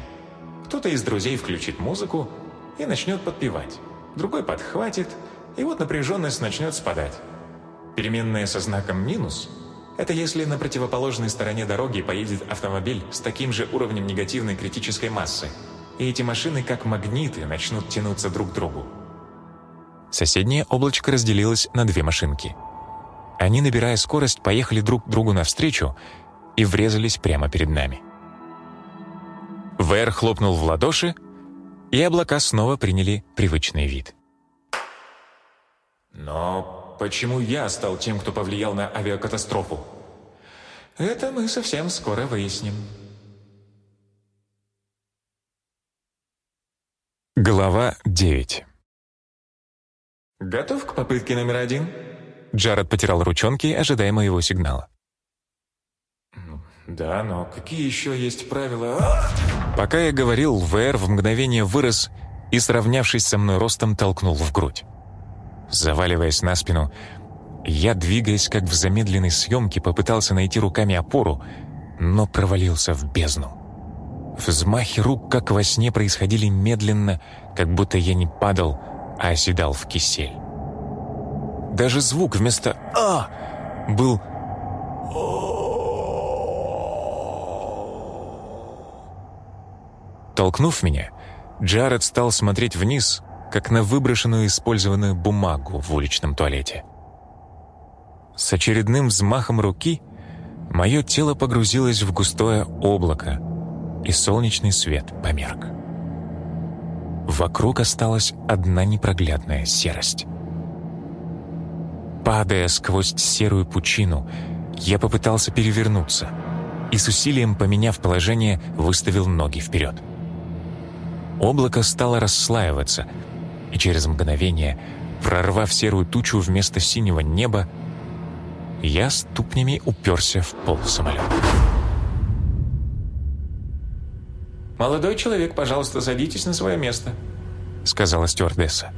Кто-то из друзей включит музыку и начнет подпевать. Другой подхватит, и вот напряженность начнет спадать. Переменная со знаком «минус» — это если на противоположной стороне дороги поедет автомобиль с таким же уровнем негативной критической массы, и эти машины, как магниты, начнут тянуться друг к другу. Соседнее облачко разделилось на две машинки — они, набирая скорость, поехали друг другу навстречу и врезались прямо перед нами. Вэр хлопнул в ладоши, и облака снова приняли привычный вид. «Но почему я стал тем, кто повлиял на авиакатастрофу?» «Это мы совсем скоро выясним». Глава 9 «Готов к попытке номер один?» Джаред потирал ручонки, ожидая моего сигнала. «Да, но какие еще есть правила?» Пока я говорил, ВР в мгновение вырос и, сравнявшись со мной ростом, толкнул в грудь. Заваливаясь на спину, я, двигаясь как в замедленной съемке, попытался найти руками опору, но провалился в бездну. Взмахи рук, как во сне, происходили медленно, как будто я не падал, а оседал в кисель. Даже звук вместо «а» был Толкнув меня, Джаред стал смотреть вниз, как на выброшенную использованную бумагу в уличном туалете. С очередным взмахом руки мое тело погрузилось в густое облако, и солнечный свет померк. Вокруг осталась одна непроглядная серость. Падая сквозь серую пучину, я попытался перевернуться и с усилием, поменяв положение, выставил ноги вперед. Облако стало расслаиваться, и через мгновение, прорвав серую тучу вместо синего неба, я ступнями уперся в пол самолета. «Молодой человек, пожалуйста, садитесь на свое место», — сказала стюардесса.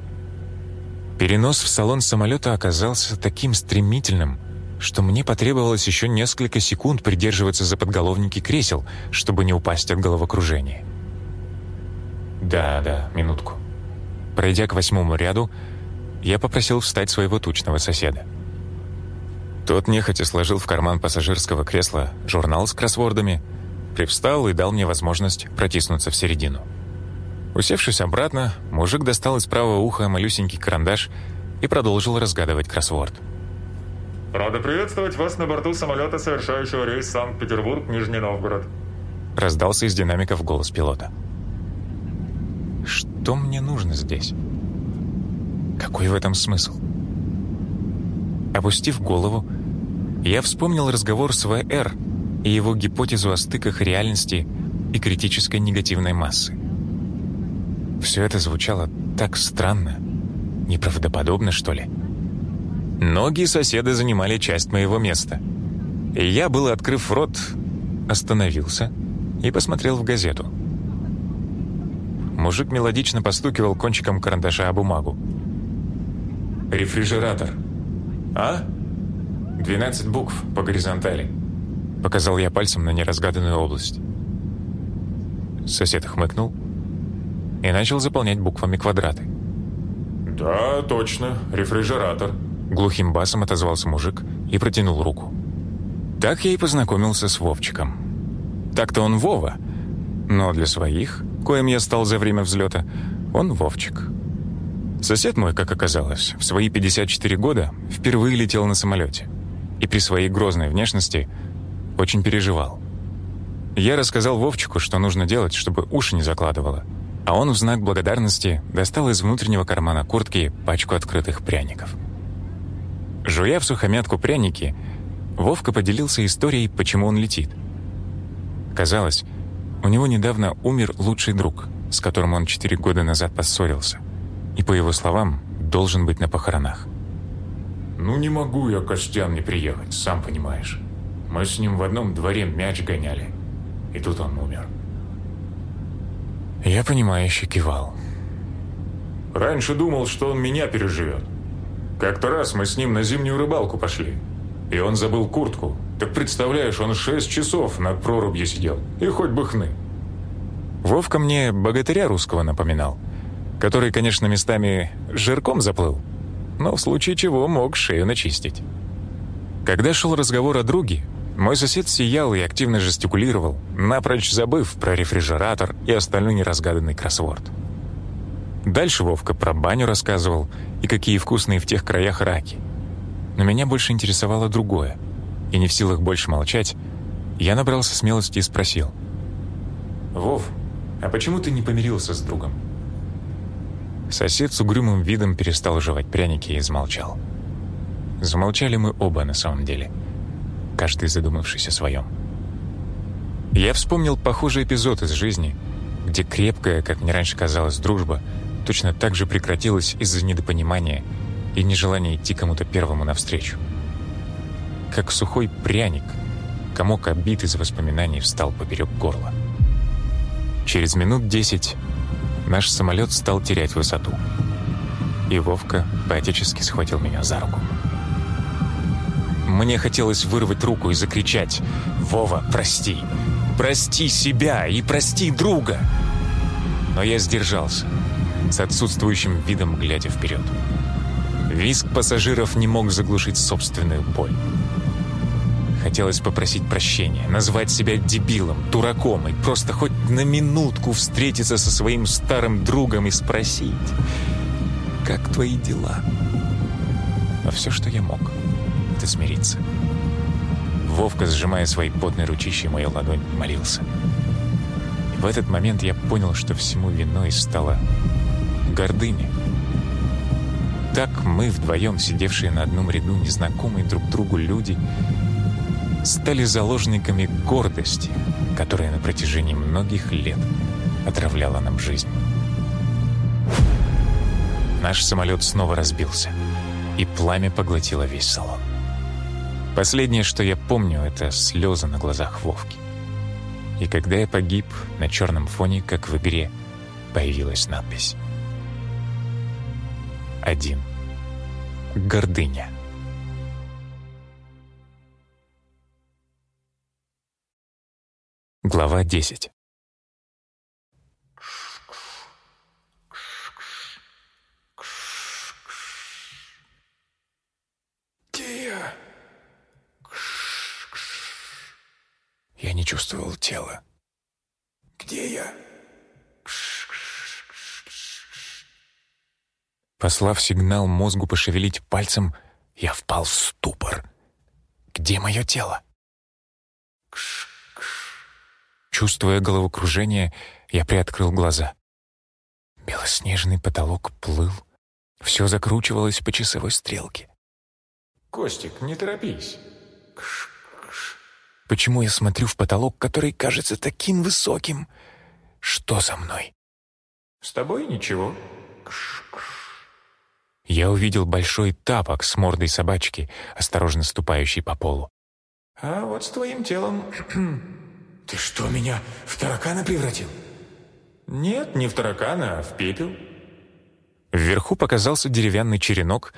Перенос в салон самолета оказался таким стремительным, что мне потребовалось еще несколько секунд придерживаться за подголовники кресел, чтобы не упасть от головокружения. «Да, да, минутку». Пройдя к восьмому ряду, я попросил встать своего тучного соседа. Тот нехотя сложил в карман пассажирского кресла журнал с кроссвордами, привстал и дал мне возможность протиснуться в середину. Усевшись обратно, мужик достал из правого уха малюсенький карандаш и продолжил разгадывать кроссворд. «Рада приветствовать вас на борту самолета, совершающего рейс Санкт-Петербург-Нижний Новгород». Раздался из динамиков голос пилота. «Что мне нужно здесь? Какой в этом смысл?» Опустив голову, я вспомнил разговор с ВР и его гипотезу о стыках реальности и критической негативной массы. Все это звучало так странно. Неправдоподобно, что ли? Ноги соседа занимали часть моего места. И я, было открыв рот, остановился и посмотрел в газету. Мужик мелодично постукивал кончиком карандаша о бумагу. «Рефрижератор. А? 12 букв по горизонтали». Показал я пальцем на неразгаданную область. Сосед хмыкнул и начал заполнять буквами квадраты. «Да, точно, рефрижератор», — глухим басом отозвался мужик и протянул руку. Так я и познакомился с Вовчиком. Так-то он Вова, но для своих, коим я стал за время взлета, он Вовчик. Сосед мой, как оказалось, в свои 54 года впервые летел на самолете. И при своей грозной внешности очень переживал. Я рассказал Вовчику, что нужно делать, чтобы уши не закладывало. А он в знак благодарности достал из внутреннего кармана куртки пачку открытых пряников. Жуя в сухомятку пряники, Вовка поделился историей, почему он летит. Казалось, у него недавно умер лучший друг, с которым он четыре года назад поссорился. И, по его словам, должен быть на похоронах. «Ну не могу я, Костян, не приехать, сам понимаешь. Мы с ним в одном дворе мяч гоняли, и тут он умер». Я понимающе кивал. «Раньше думал, что он меня переживет. Как-то раз мы с ним на зимнюю рыбалку пошли, и он забыл куртку. Так представляешь, он шесть часов над прорубью сидел, и хоть бы хны». Вовка мне богатыря русского напоминал, который, конечно, местами жирком заплыл, но в случае чего мог шею начистить. Когда шел разговор о друге, мой сосед сиял и активно жестикулировал, напрочь забыв про рефрижератор и остальной неразгаданный кроссворд. Дальше Вовка про баню рассказывал и какие вкусные в тех краях раки. Но меня больше интересовало другое. И не в силах больше молчать, я набрался смелости и спросил. «Вов, а почему ты не помирился с другом?» Сосед с угрюмым видом перестал жевать пряники и замолчал. Замолчали мы оба на самом деле — каждый задумавшись о своем. Я вспомнил похожий эпизод из жизни, где крепкая, как мне раньше казалось, дружба точно так же прекратилась из-за недопонимания и нежелания идти кому-то первому навстречу. Как сухой пряник, комок обид из воспоминаний встал поперек горла. Через минут десять наш самолет стал терять высоту. И Вовка поотечески схватил меня за руку. Мне хотелось вырвать руку и закричать «Вова, прости! Прости себя и прости друга!» Но я сдержался, с отсутствующим видом глядя вперед. Виск пассажиров не мог заглушить собственную боль. Хотелось попросить прощения, назвать себя дебилом, дураком и просто хоть на минутку встретиться со своим старым другом и спросить, как твои дела? А все, что я мог — это смириться. Вовка, сжимая свои потные ручищи мою ладонь, молился. И в этот момент я понял, что всему виной стала гордыня. Так мы, вдвоем сидевшие на одном ряду незнакомые друг другу люди, стали заложниками гордости, которая на протяжении многих лет отравляла нам жизнь. Наш самолет снова разбился, и пламя поглотило весь салон. Последнее, что я помню, это слезы на глазах Вовки. И когда я погиб, на черном фоне, как в игре, появилась надпись. Один. Гордыня. Глава 10 Я не чувствовал тела. «Где я?» Послав сигнал мозгу пошевелить пальцем, я впал в ступор. «Где мое тело?» Чувствуя головокружение, я приоткрыл глаза. Белоснежный потолок плыл. Все закручивалось по часовой стрелке. «Костик, не торопись. Почему я смотрю в потолок, который кажется таким высоким? Что со мной? С тобой ничего. Я увидел большой тапок с мордой собачки, осторожно ступающей по полу. А вот с твоим телом... Ты что, меня в таракана превратил? Нет, не в таракана, а в пепел. Вверху показался деревянный черенок,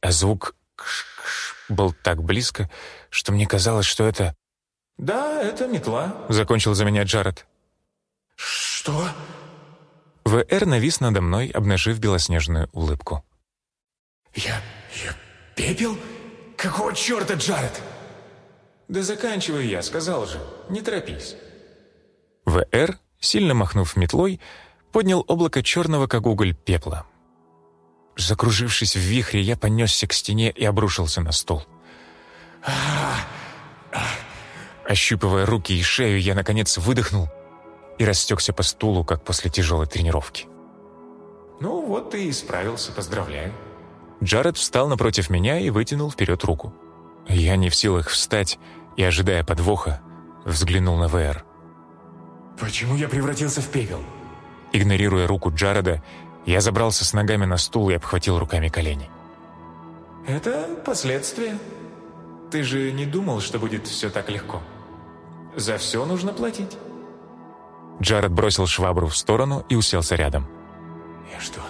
а звук «кш-кш» был так близко, что мне казалось, что это... «Да, это метла», — закончил за меня Джаред. «Что?» ВР навис надо мной, обнажив белоснежную улыбку. «Я... я... пепел? Какого черта, Джаред?» «Да заканчиваю я, сказал же. Не торопись». ВР, сильно махнув метлой, поднял облако черного, как уголь, пепла. Закружившись в вихре, я понесся к стене и обрушился на стол. Ощупывая руки и шею, я, наконец, выдохнул и растекся по стулу, как после тяжелой тренировки. «Ну вот ты и справился, поздравляю». Джаред встал напротив меня и вытянул вперед руку. Я не в силах встать и, ожидая подвоха, взглянул на ВР. «Почему я превратился в пепел?» Игнорируя руку Джареда, я забрался с ногами на стул и обхватил руками колени. «Это последствия. Ты же не думал, что будет все так легко. За все нужно платить». Джаред бросил швабру в сторону и уселся рядом. «Я что,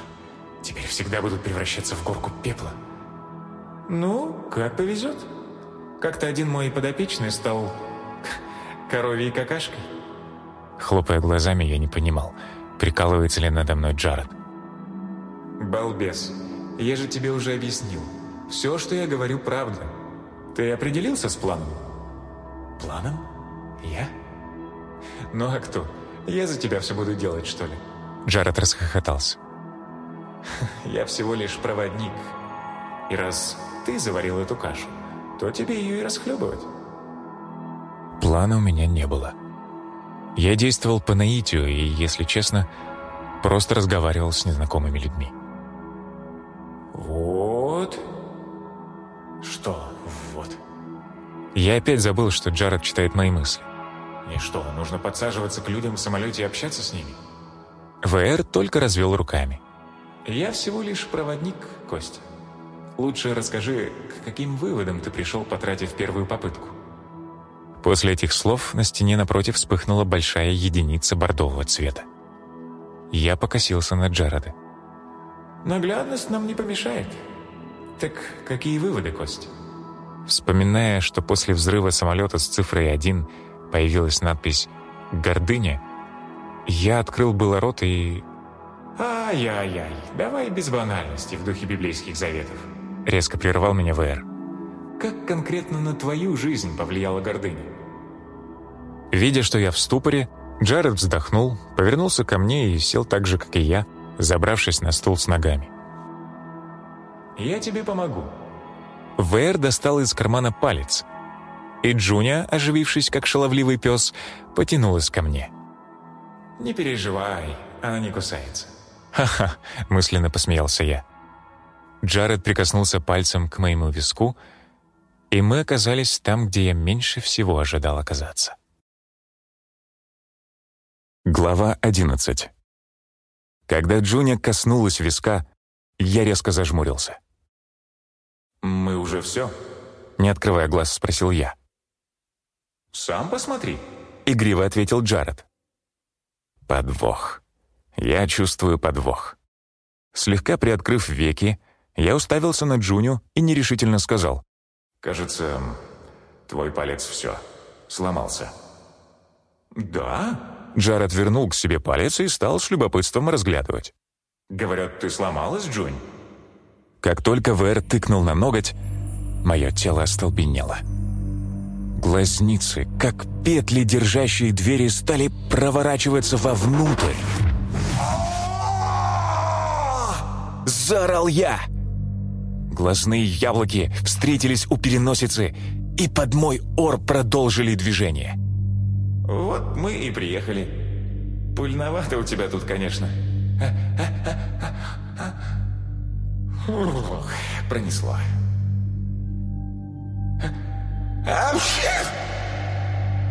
теперь всегда буду превращаться в горку пепла?» «Ну, как повезет. Как-то один мой подопечный стал коровьей какашкой». Хлопая глазами, я не понимал, прикалывается ли надо мной Джаред. «Балбес, я же тебе уже объяснил. Все, что я говорю, правда. Ты определился с планом?» «Планом? Я?» «Ну а кто? Я за тебя все буду делать, что ли?» Джаред расхохотался. «Я всего лишь проводник. И раз ты заварил эту кашу, то тебе ее и расхлебывать». Плана у меня не было. Я действовал по наитию и, если честно, просто разговаривал с незнакомыми людьми. «Вот...» «Что вот?» Я опять забыл, что Джаред читает мои мысли. «И что, нужно подсаживаться к людям в самолете и общаться с ними?» ВР только развел руками. «Я всего лишь проводник, Костя. Лучше расскажи, к каким выводам ты пришел, потратив первую попытку?» После этих слов на стене напротив вспыхнула большая единица бордового цвета. Я покосился на Джареда. «Наглядность нам не помешает. Так какие выводы, Костя?» Вспоминая, что после взрыва самолета с цифрой 1 появилась надпись «Гордыня», я открыл было рот и... «Ай-яй-яй, давай без банальности в духе библейских заветов». Резко прервал меня ВР. Как конкретно на твою жизнь повлияла гордыня? Видя, что я в ступоре, Джаред вздохнул, повернулся ко мне и сел так же, как и я, забравшись на стул с ногами. «Я тебе помогу». ВР достал из кармана палец, и Джуня, оживившись как шаловливый пес, потянулась ко мне. «Не переживай, она не кусается». «Ха-ха», — мысленно посмеялся я. Джаред прикоснулся пальцем к моему виску, и мы оказались там, где я меньше всего ожидал оказаться. Глава 11 Когда Джуня коснулась виска, я резко зажмурился. «Мы уже все?» Не открывая глаз, спросил я. «Сам посмотри», — игриво ответил Джаред. Подвох. Я чувствую подвох. Слегка приоткрыв веки, я уставился на Джуню и нерешительно сказал. «Кажется, твой палец все. Сломался». «Да?» Джаред вернул к себе палец и стал с любопытством разглядывать. «Говорят, ты сломалась, Джунь?» Как только ВР тыкнул на ноготь, мое тело остолбенело. Глазницы, как петли, держащие двери, стали проворачиваться вовнутрь. Заорал я! Глазные яблоки встретились у переносицы, и под мой ор продолжили движение. «Вот мы и приехали. Пыльновато у тебя тут, конечно». Ох, пронесло.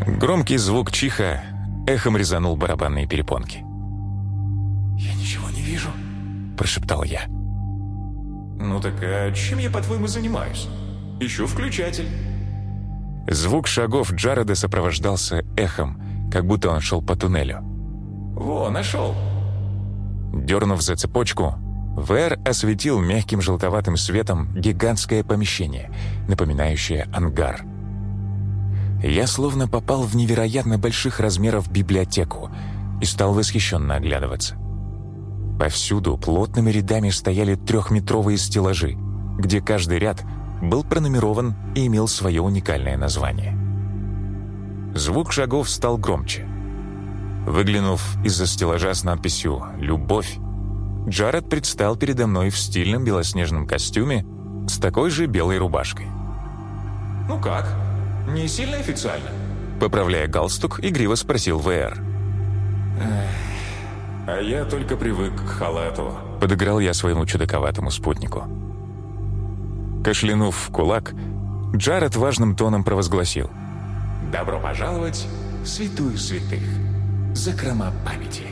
Громкий звук чиха эхом резанул барабанные перепонки. «Я ничего не вижу», — прошептал я. «Ну так а чем я, по-твоему, занимаюсь? Ищу включатель». Звук шагов Джареда сопровождался эхом, как будто он шел по туннелю. «Во, нашел. Дернув за цепочку, ВР осветил мягким желтоватым светом гигантское помещение, напоминающее ангар. Я словно попал в невероятно больших размеров библиотеку и стал восхищенно оглядываться. Повсюду плотными рядами стояли трехметровые стеллажи, где каждый ряд был пронумерован и имел свое уникальное название. Звук шагов стал громче. Выглянув из-за стеллажа с надписью «Любовь», Джаред предстал передо мной в стильном белоснежном костюме с такой же белой рубашкой. «Ну как? Не сильно официально?» Поправляя галстук, игриво спросил ВР. «А я только привык к халату», — подыграл я своему чудаковатому спутнику. Кашлянув в кулак, Джаред важным тоном провозгласил. «Добро пожаловать в святую святых, закрома памяти».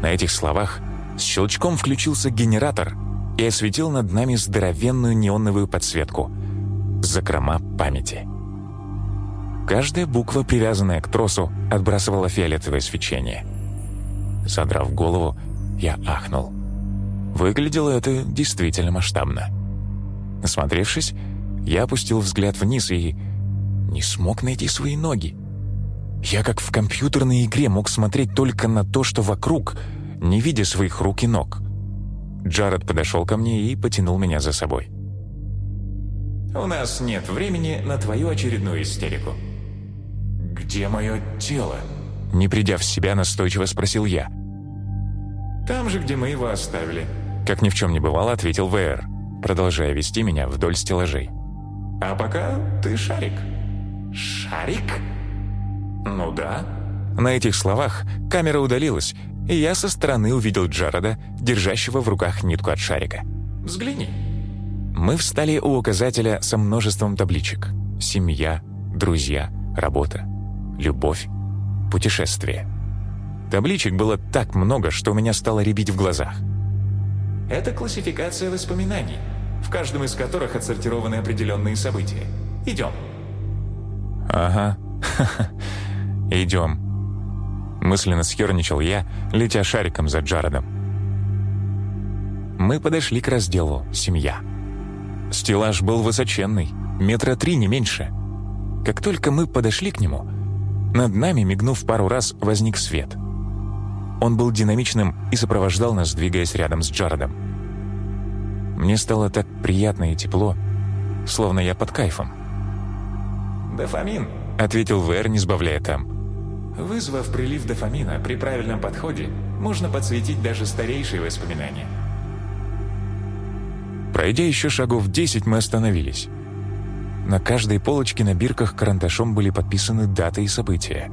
На этих словах с щелчком включился генератор и осветил над нами здоровенную неоновую подсветку «Закрома памяти». Каждая буква, привязанная к тросу, отбрасывала фиолетовое свечение. Задрав голову, я ахнул. Выглядело это действительно масштабно. Насмотревшись, я опустил взгляд вниз и не смог найти свои ноги. Я как в компьютерной игре мог смотреть только на то, что вокруг, не видя своих рук и ног. Джаред подошел ко мне и потянул меня за собой. «У нас нет времени на твою очередную истерику». «Где мое тело?» Не придя в себя, настойчиво спросил я. «Там же, где мы его оставили». Как ни в чем не бывало, ответил ВР, продолжая вести меня вдоль стеллажей. «А пока ты шарик». «Шарик?» «Ну да». На этих словах камера удалилась, и я со стороны увидел Джареда, держащего в руках нитку от шарика. «Взгляни». Мы встали у указателя со множеством табличек. Семья, друзья, работа, любовь, путешествие. Табличек было так много, что у меня стало рябить в глазах. Это классификация воспоминаний, в каждом из которых отсортированы определенные события. Идем. Ага, идем. Мысленно схерничал я, летя шариком за Джаредом. Мы подошли к разделу «Семья». Стеллаж был высоченный, метра три не меньше. Как только мы подошли к нему, над нами, мигнув пару раз, возник свет. Он был динамичным и сопровождал нас, двигаясь рядом с Джаредом. Мне стало так приятно и тепло, словно я под кайфом. «Дофамин», — ответил ВР, не сбавляя там. Вызвав прилив дофамина при правильном подходе, можно подсветить даже старейшие воспоминания. Пройдя еще шагов 10, мы остановились. На каждой полочке на бирках карандашом были подписаны даты и события.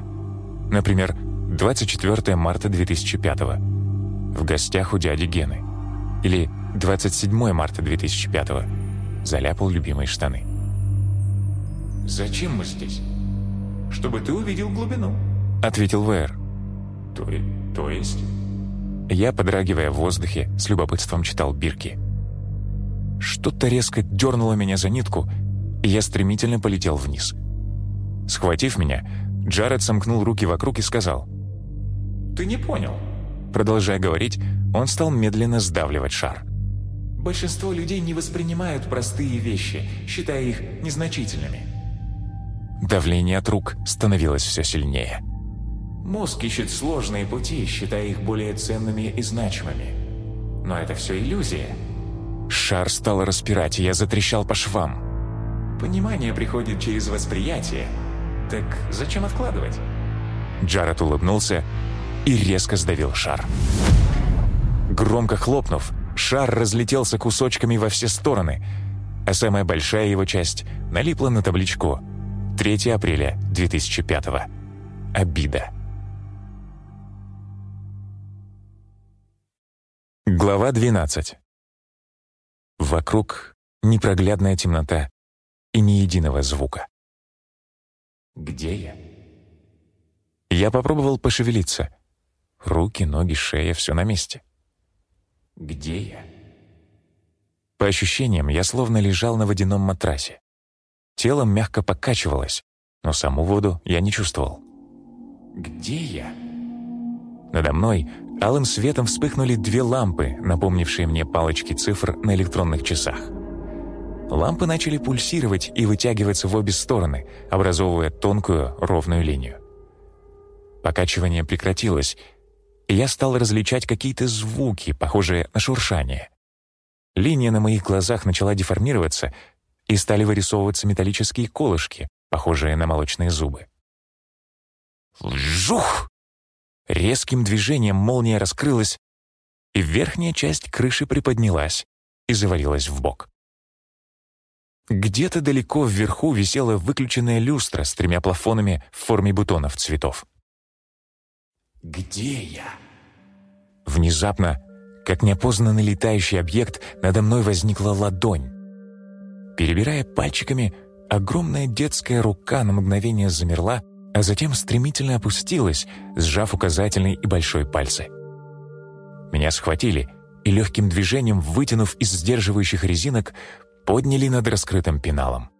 Например, 24 марта 2005 в гостях у дяди Гены. Или 27 марта 2005 заляпал любимые штаны. «Зачем мы здесь?» «Чтобы ты увидел глубину», — ответил Вэр. То, то есть? Я, подрагивая в воздухе, с любопытством читал бирки. Что-то резко дернуло меня за нитку, и я стремительно полетел вниз. Схватив меня, Джаред сомкнул руки вокруг и сказал. «Ты не понял». Продолжая говорить, он стал медленно сдавливать шар. «Большинство людей не воспринимают простые вещи, считая их незначительными». Давление от рук становилось все сильнее. Мозг ищет сложные пути, считая их более ценными и значимыми. Но это все иллюзия. Шар стал распирать, и я затрещал по швам. Понимание приходит через восприятие. Так зачем откладывать? Джаред улыбнулся и резко сдавил шар. Громко хлопнув, шар разлетелся кусочками во все стороны, а самая большая его часть налипла на табличку «3 апреля 2005 -го. Обида». Глава 12 Вокруг непроглядная темнота и ни единого звука. «Где я?» Я попробовал пошевелиться. Руки, ноги, шея — все на месте. «Где я?» По ощущениям, я словно лежал на водяном матрасе. Тело мягко покачивалось, но саму воду я не чувствовал. «Где я?» Надо мной алым светом вспыхнули две лампы, напомнившие мне палочки цифр на электронных часах. Лампы начали пульсировать и вытягиваться в обе стороны, образовывая тонкую ровную линию. Покачивание прекратилось, я стал различать какие-то звуки, похожие на шуршание. Линия на моих глазах начала деформироваться, и стали вырисовываться металлические колышки, похожие на молочные зубы. Жух! Резким движением молния раскрылась, и верхняя часть крыши приподнялась и завалилась в бок. Где-то далеко вверху висела выключенная люстра с тремя плафонами в форме бутонов цветов. «Где я?» Внезапно, как неопознанный летающий объект, надо мной возникла ладонь. Перебирая пальчиками, огромная детская рука на мгновение замерла, а затем стремительно опустилась, сжав указательный и большой пальцы. Меня схватили и легким движением, вытянув из сдерживающих резинок, подняли над раскрытым пеналом.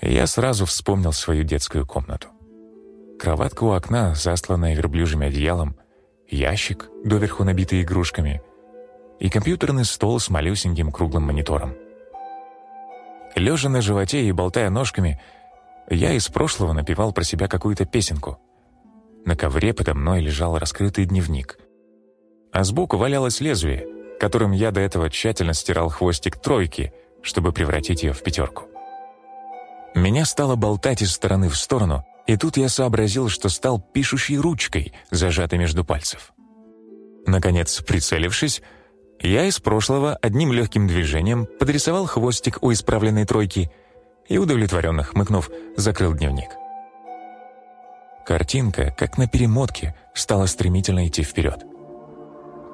Я сразу вспомнил свою детскую комнату. Кроватка у окна, засланная верблюжьим одеялом, ящик, доверху набитый игрушками, и компьютерный стол с малюсеньким круглым монитором. Лежа на животе и болтая ножками, я из прошлого напевал про себя какую-то песенку. На ковре подо мной лежал раскрытый дневник. А сбоку валялось лезвие, которым я до этого тщательно стирал хвостик тройки, чтобы превратить ее в пятерку. Меня стало болтать из стороны в сторону, и тут я сообразил, что стал пишущей ручкой, зажатой между пальцев. Наконец, прицелившись, я из прошлого одним легким движением подрисовал хвостик у исправленной тройки и, удовлетворенно хмыкнув, закрыл дневник. Картинка, как на перемотке, стала стремительно идти вперед.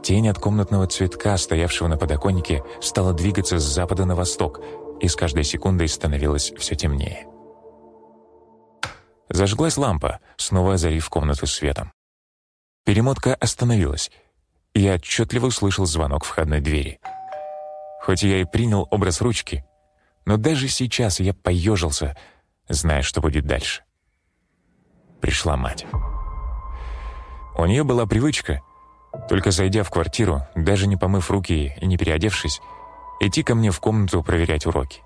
Тень от комнатного цветка, стоявшего на подоконнике, стала двигаться с запада на восток, и с каждой секундой становилось все темнее. Зажглась лампа, снова озарив комнату светом. Перемотка остановилась — я отчетливо услышал звонок входной двери. Хоть я и принял образ ручки, но даже сейчас я поежился, зная, что будет дальше. Пришла мать. У нее была привычка, только зайдя в квартиру, даже не помыв руки и не переодевшись, идти ко мне в комнату проверять уроки.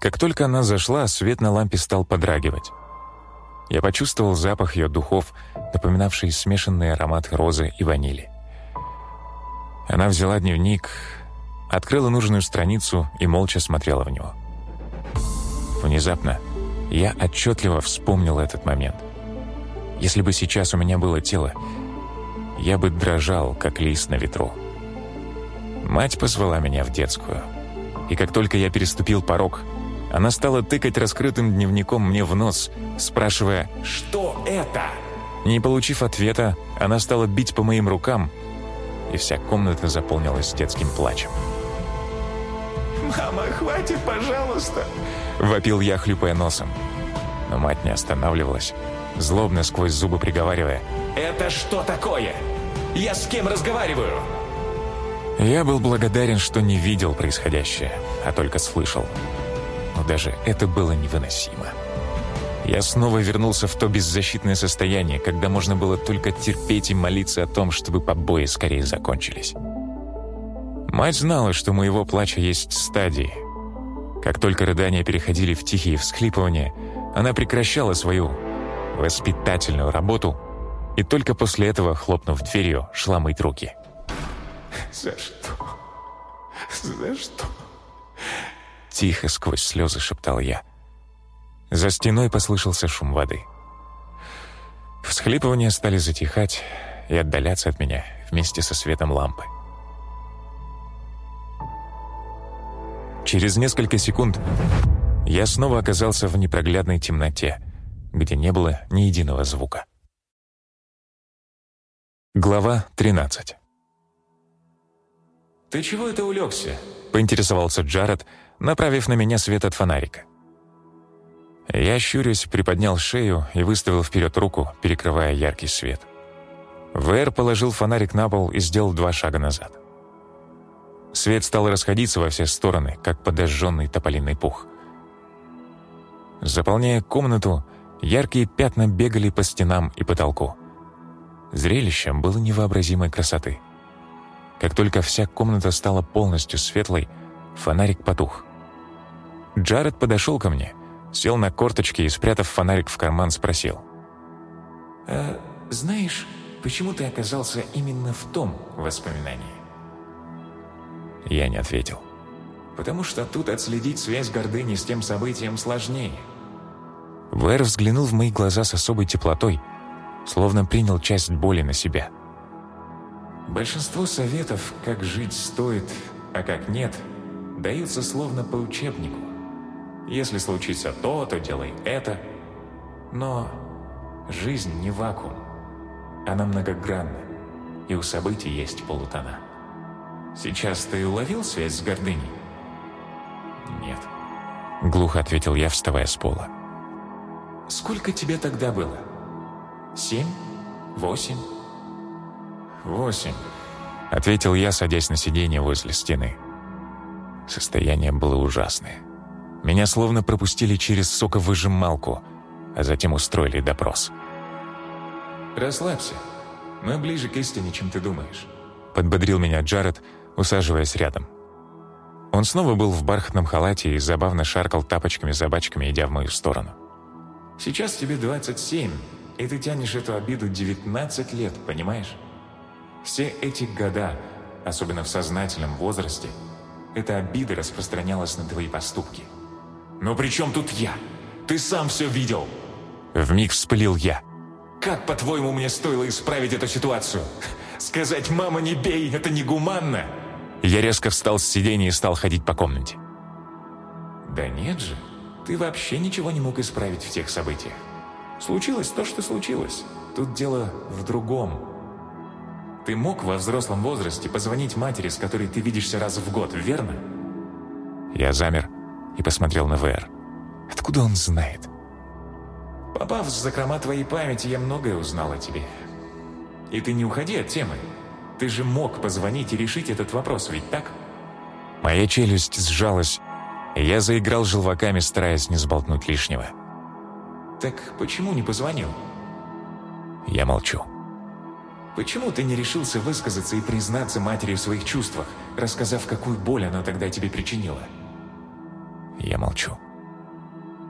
Как только она зашла, свет на лампе стал подрагивать. Я почувствовал запах ее духов, напоминавший смешанный аромат розы и ванили. Она взяла дневник, открыла нужную страницу и молча смотрела в него. Внезапно я отчетливо вспомнил этот момент. Если бы сейчас у меня было тело, я бы дрожал, как лист на ветру. Мать позвала меня в детскую. И как только я переступил порог, она стала тыкать раскрытым дневником мне в нос, спрашивая «Что это?». Не получив ответа, она стала бить по моим рукам, и вся комната заполнилась детским плачем. «Мама, хватит, пожалуйста!» — вопил я, хлюпая носом. Но мать не останавливалась, злобно сквозь зубы приговаривая «Это что такое? Я с кем разговариваю?» Я был благодарен, что не видел происходящее, а только слышал но даже это было невыносимо. Я снова вернулся в то беззащитное состояние, когда можно было только терпеть и молиться о том, чтобы побои скорее закончились. Мать знала, что у моего плача есть стадии. Как только рыдания переходили в тихие всхлипывания, она прекращала свою воспитательную работу и только после этого, хлопнув дверью, шла мыть руки. «За что? За что?» Тихо, сквозь слезы шептал я. За стеной послышался шум воды. Всхлипывания стали затихать и отдаляться от меня вместе со светом лампы. Через несколько секунд я снова оказался в непроглядной темноте, где не было ни единого звука. Глава 13 «Ты чего это улегся?» — поинтересовался Джаред, направив на меня свет от фонарика. Я, щурясь, приподнял шею и выставил вперед руку, перекрывая яркий свет. ВР положил фонарик на пол и сделал два шага назад. Свет стал расходиться во все стороны, как подожженный тополиный пух. Заполняя комнату, яркие пятна бегали по стенам и потолку. Зрелище было невообразимой красоты. Как только вся комната стала полностью светлой, фонарик потух. Джаред подошел ко мне, сел на корточки и, спрятав фонарик в карман, спросил. «А знаешь, почему ты оказался именно в том воспоминании?» Я не ответил. «Потому что тут отследить связь гордыни с тем событием сложнее». Блэр взглянул в мои глаза с особой теплотой, словно принял часть боли на себя. Большинство советов, как жить стоит, а как нет, даются словно по учебнику. Если случится то, то делай это. Но жизнь не вакуум. Она многогранна, и у событий есть полутона. Сейчас ты уловил связь с гордыней? Нет. Глухо ответил я, вставая с пола. Сколько тебе тогда было? Семь? Восемь? Восемь. Ответил я, садясь на сиденье возле стены. Состояние было ужасное. Меня словно пропустили через соковыжималку, а затем устроили допрос. «Расслабься. Мы ближе к истине, чем ты думаешь», — подбодрил меня Джаред, усаживаясь рядом. Он снова был в бархатном халате и забавно шаркал тапочками-забачками, идя в мою сторону. «Сейчас тебе 27, и ты тянешь эту обиду 19 лет, понимаешь? Все эти года, особенно в сознательном возрасте, эта обида распространялась на твои поступки. «Но при чем тут я? Ты сам все видел!» Вмиг вспылил я. «Как, по-твоему, мне стоило исправить эту ситуацию? Сказать «мама, не бей» — это негуманно!» Я резко встал с сиденья и стал ходить по комнате. «Да нет же, ты вообще ничего не мог исправить в тех событиях. Случилось то, что случилось. Тут дело в другом. Ты мог во взрослом возрасте позвонить матери, с которой ты видишься раз в год, верно?» Я замер и посмотрел на ВР. Откуда он знает? Попав в закрома твоей памяти, я многое узнал о тебе. И ты не уходи от темы. Ты же мог позвонить и решить этот вопрос, ведь так? Моя челюсть сжалась, и я заиграл желваками, стараясь не сболтнуть лишнего. Так почему не позвонил? Я молчу. Почему ты не решился высказаться и признаться матери в своих чувствах, рассказав, какую боль она тогда тебе причинила? Я молчу.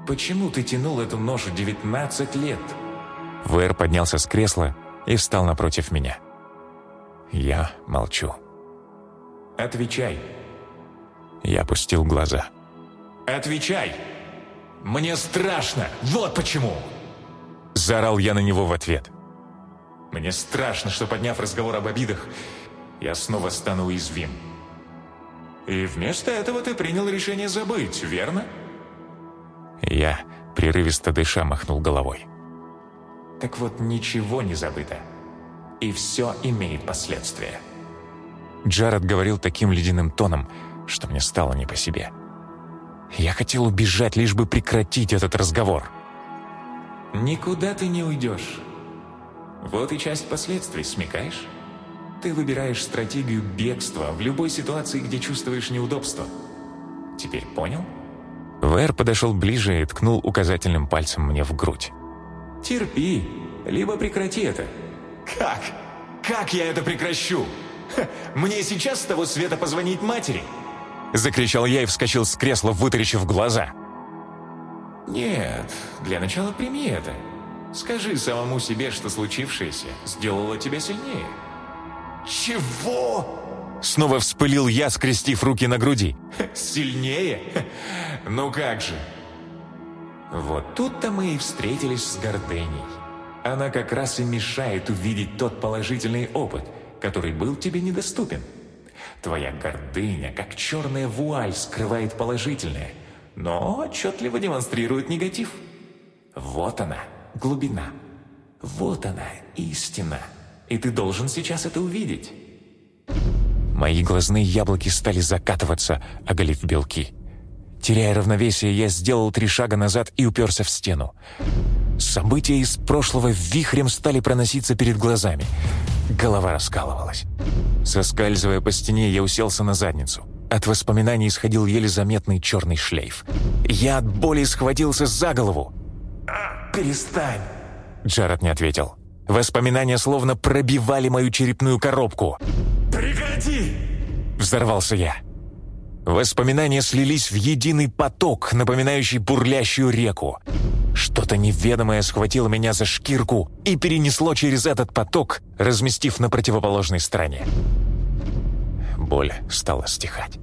Почему ты тянул эту ношу 19 лет? Вэр поднялся с кресла и встал напротив меня. Я молчу. Отвечай. Я опустил глаза. Отвечай! Мне страшно! Вот почему! Заорал я на него в ответ. Мне страшно, что, подняв разговор об обидах, я снова стану уязвим. И вместо этого ты принял решение забыть, верно? Я, прерывисто дыша, махнул головой. Так вот, ничего не забыто. И все имеет последствия. Джаред говорил таким ледяным тоном, что мне стало не по себе. Я хотел убежать, лишь бы прекратить этот разговор. «Никуда ты не уйдешь. Вот и часть последствий, смекаешь? Ты выбираешь стратегию бегства в любой ситуации, где чувствуешь неудобство. Теперь понял?» Вэр подошел ближе и ткнул указательным пальцем мне в грудь. «Терпи, либо прекрати это». «Как? Как я это прекращу? Ха, мне сейчас с того света позвонить матери?» Закричал я и вскочил с кресла, вытаращив глаза. «Нет, для начала прими это. Скажи самому себе, что случившееся сделало тебя сильнее». «Чего?» Снова вспылил я, скрестив руки на груди. «Сильнее? Ну как же?» Вот тут-то мы и встретились с гордыней. Она как раз и мешает увидеть тот положительный опыт, который был тебе недоступен. Твоя гордыня, как черная вуаль, скрывает положительное, но отчетливо демонстрирует негатив. Вот она, глубина. Вот она, истина. И ты должен сейчас это увидеть. Мои глазные яблоки стали закатываться, оголив белки. Теряя равновесие, я сделал три шага назад и уперся в стену. События из прошлого вихрем стали проноситься перед глазами. Голова раскалывалась. Соскальзывая по стене, я уселся на задницу. От воспоминаний исходил еле заметный черный шлейф. Я от боли схватился за голову. «Перестань!» Джаред не ответил. Воспоминания словно пробивали мою черепную коробку. «Прекрати!» Взорвался я. Воспоминания слились в единый поток, напоминающий бурлящую реку. Что-то неведомое схватило меня за шкирку и перенесло через этот поток, разместив на противоположной стороне. Боль стала стихать.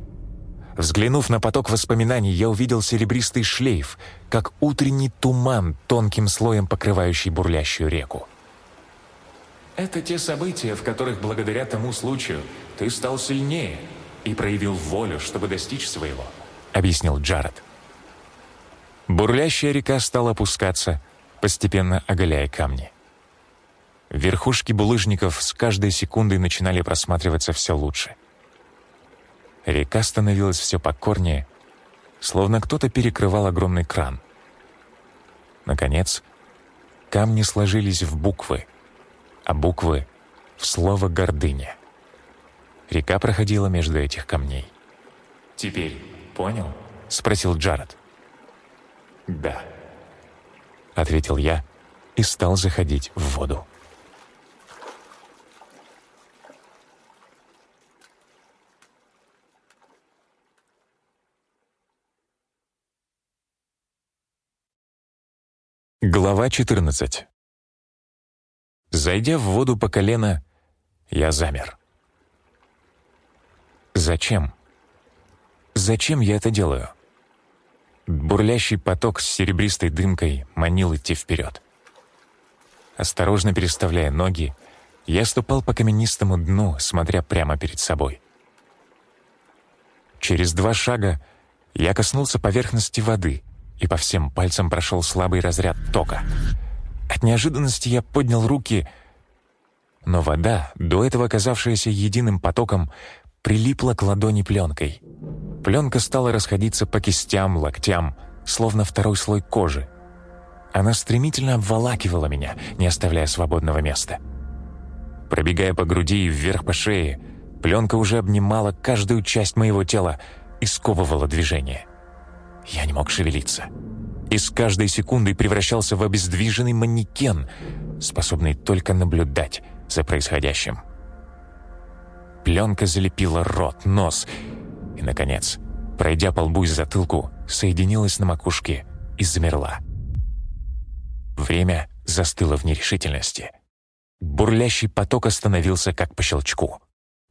Взглянув на поток воспоминаний, я увидел серебристый шлейф, как утренний туман, тонким слоем покрывающий бурлящую реку. Это те события, в которых благодаря тому случаю ты стал сильнее и проявил волю, чтобы достичь своего», — объяснил Джаред. Бурлящая река стала опускаться, постепенно оголяя камни. Верхушки булыжников с каждой секундой начинали просматриваться все лучше. Река становилась все покорнее, словно кто-то перекрывал огромный кран. Наконец, камни сложились в буквы — а буквы — в слово «гордыня». Река проходила между этих камней. «Теперь понял?» — спросил Джаред. «Да», — ответил я и стал заходить в воду. Глава 14 Зайдя в воду по колено, я замер. Зачем? Зачем я это делаю? Бурлящий поток с серебристой дымкой манил идти вперед. Осторожно переставляя ноги, я ступал по каменистому дну, смотря прямо перед собой. Через два шага я коснулся поверхности воды, и по всем пальцам прошел слабый разряд тока — от неожиданности я поднял руки, но вода, до этого оказавшаяся единым потоком, прилипла к ладони пленкой. Пленка стала расходиться по кистям, локтям, словно второй слой кожи. Она стремительно обволакивала меня, не оставляя свободного места. Пробегая по груди и вверх по шее, пленка уже обнимала каждую часть моего тела и сковывала движение. Я не мог шевелиться и с каждой секундой превращался в обездвиженный манекен, способный только наблюдать за происходящим. Пленка залепила рот, нос и, наконец, пройдя по лбу и затылку, соединилась на макушке и замерла. Время застыло в нерешительности. Бурлящий поток остановился как по щелчку.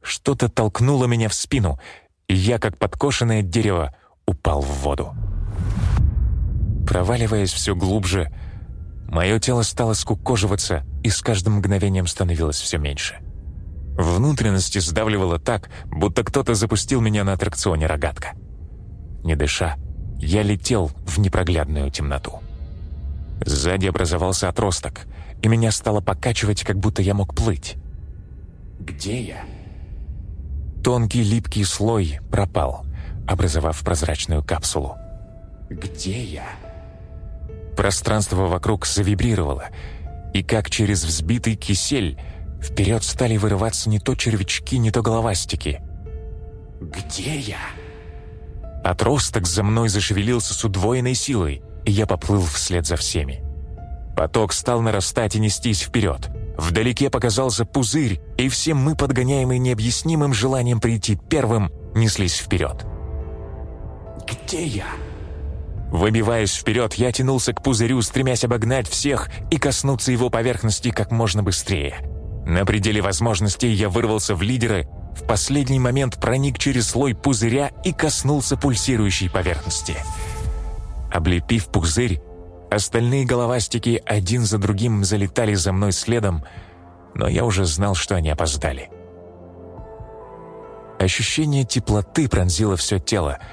Что-то толкнуло меня в спину, и я, как подкошенное дерево, упал в воду. Проваливаясь все глубже, мое тело стало скукоживаться и с каждым мгновением становилось все меньше. Внутренности сдавливало так, будто кто-то запустил меня на аттракционе «Рогатка». Не дыша, я летел в непроглядную темноту. Сзади образовался отросток, и меня стало покачивать, как будто я мог плыть. «Где я?» Тонкий липкий слой пропал, образовав прозрачную капсулу. «Где я?» Пространство вокруг завибрировало, и как через взбитый кисель вперед стали вырываться не то червячки, не то головастики. «Где я?» Отросток за мной зашевелился с удвоенной силой, и я поплыл вслед за всеми. Поток стал нарастать и нестись вперед. Вдалеке показался пузырь, и все мы, подгоняемые необъяснимым желанием прийти первым, неслись вперед. «Где я?» Выбиваясь вперед, я тянулся к пузырю, стремясь обогнать всех и коснуться его поверхности как можно быстрее. На пределе возможностей я вырвался в лидеры, в последний момент проник через слой пузыря и коснулся пульсирующей поверхности. Облепив пузырь, остальные головастики один за другим залетали за мной следом, но я уже знал, что они опоздали. Ощущение теплоты пронзило все тело —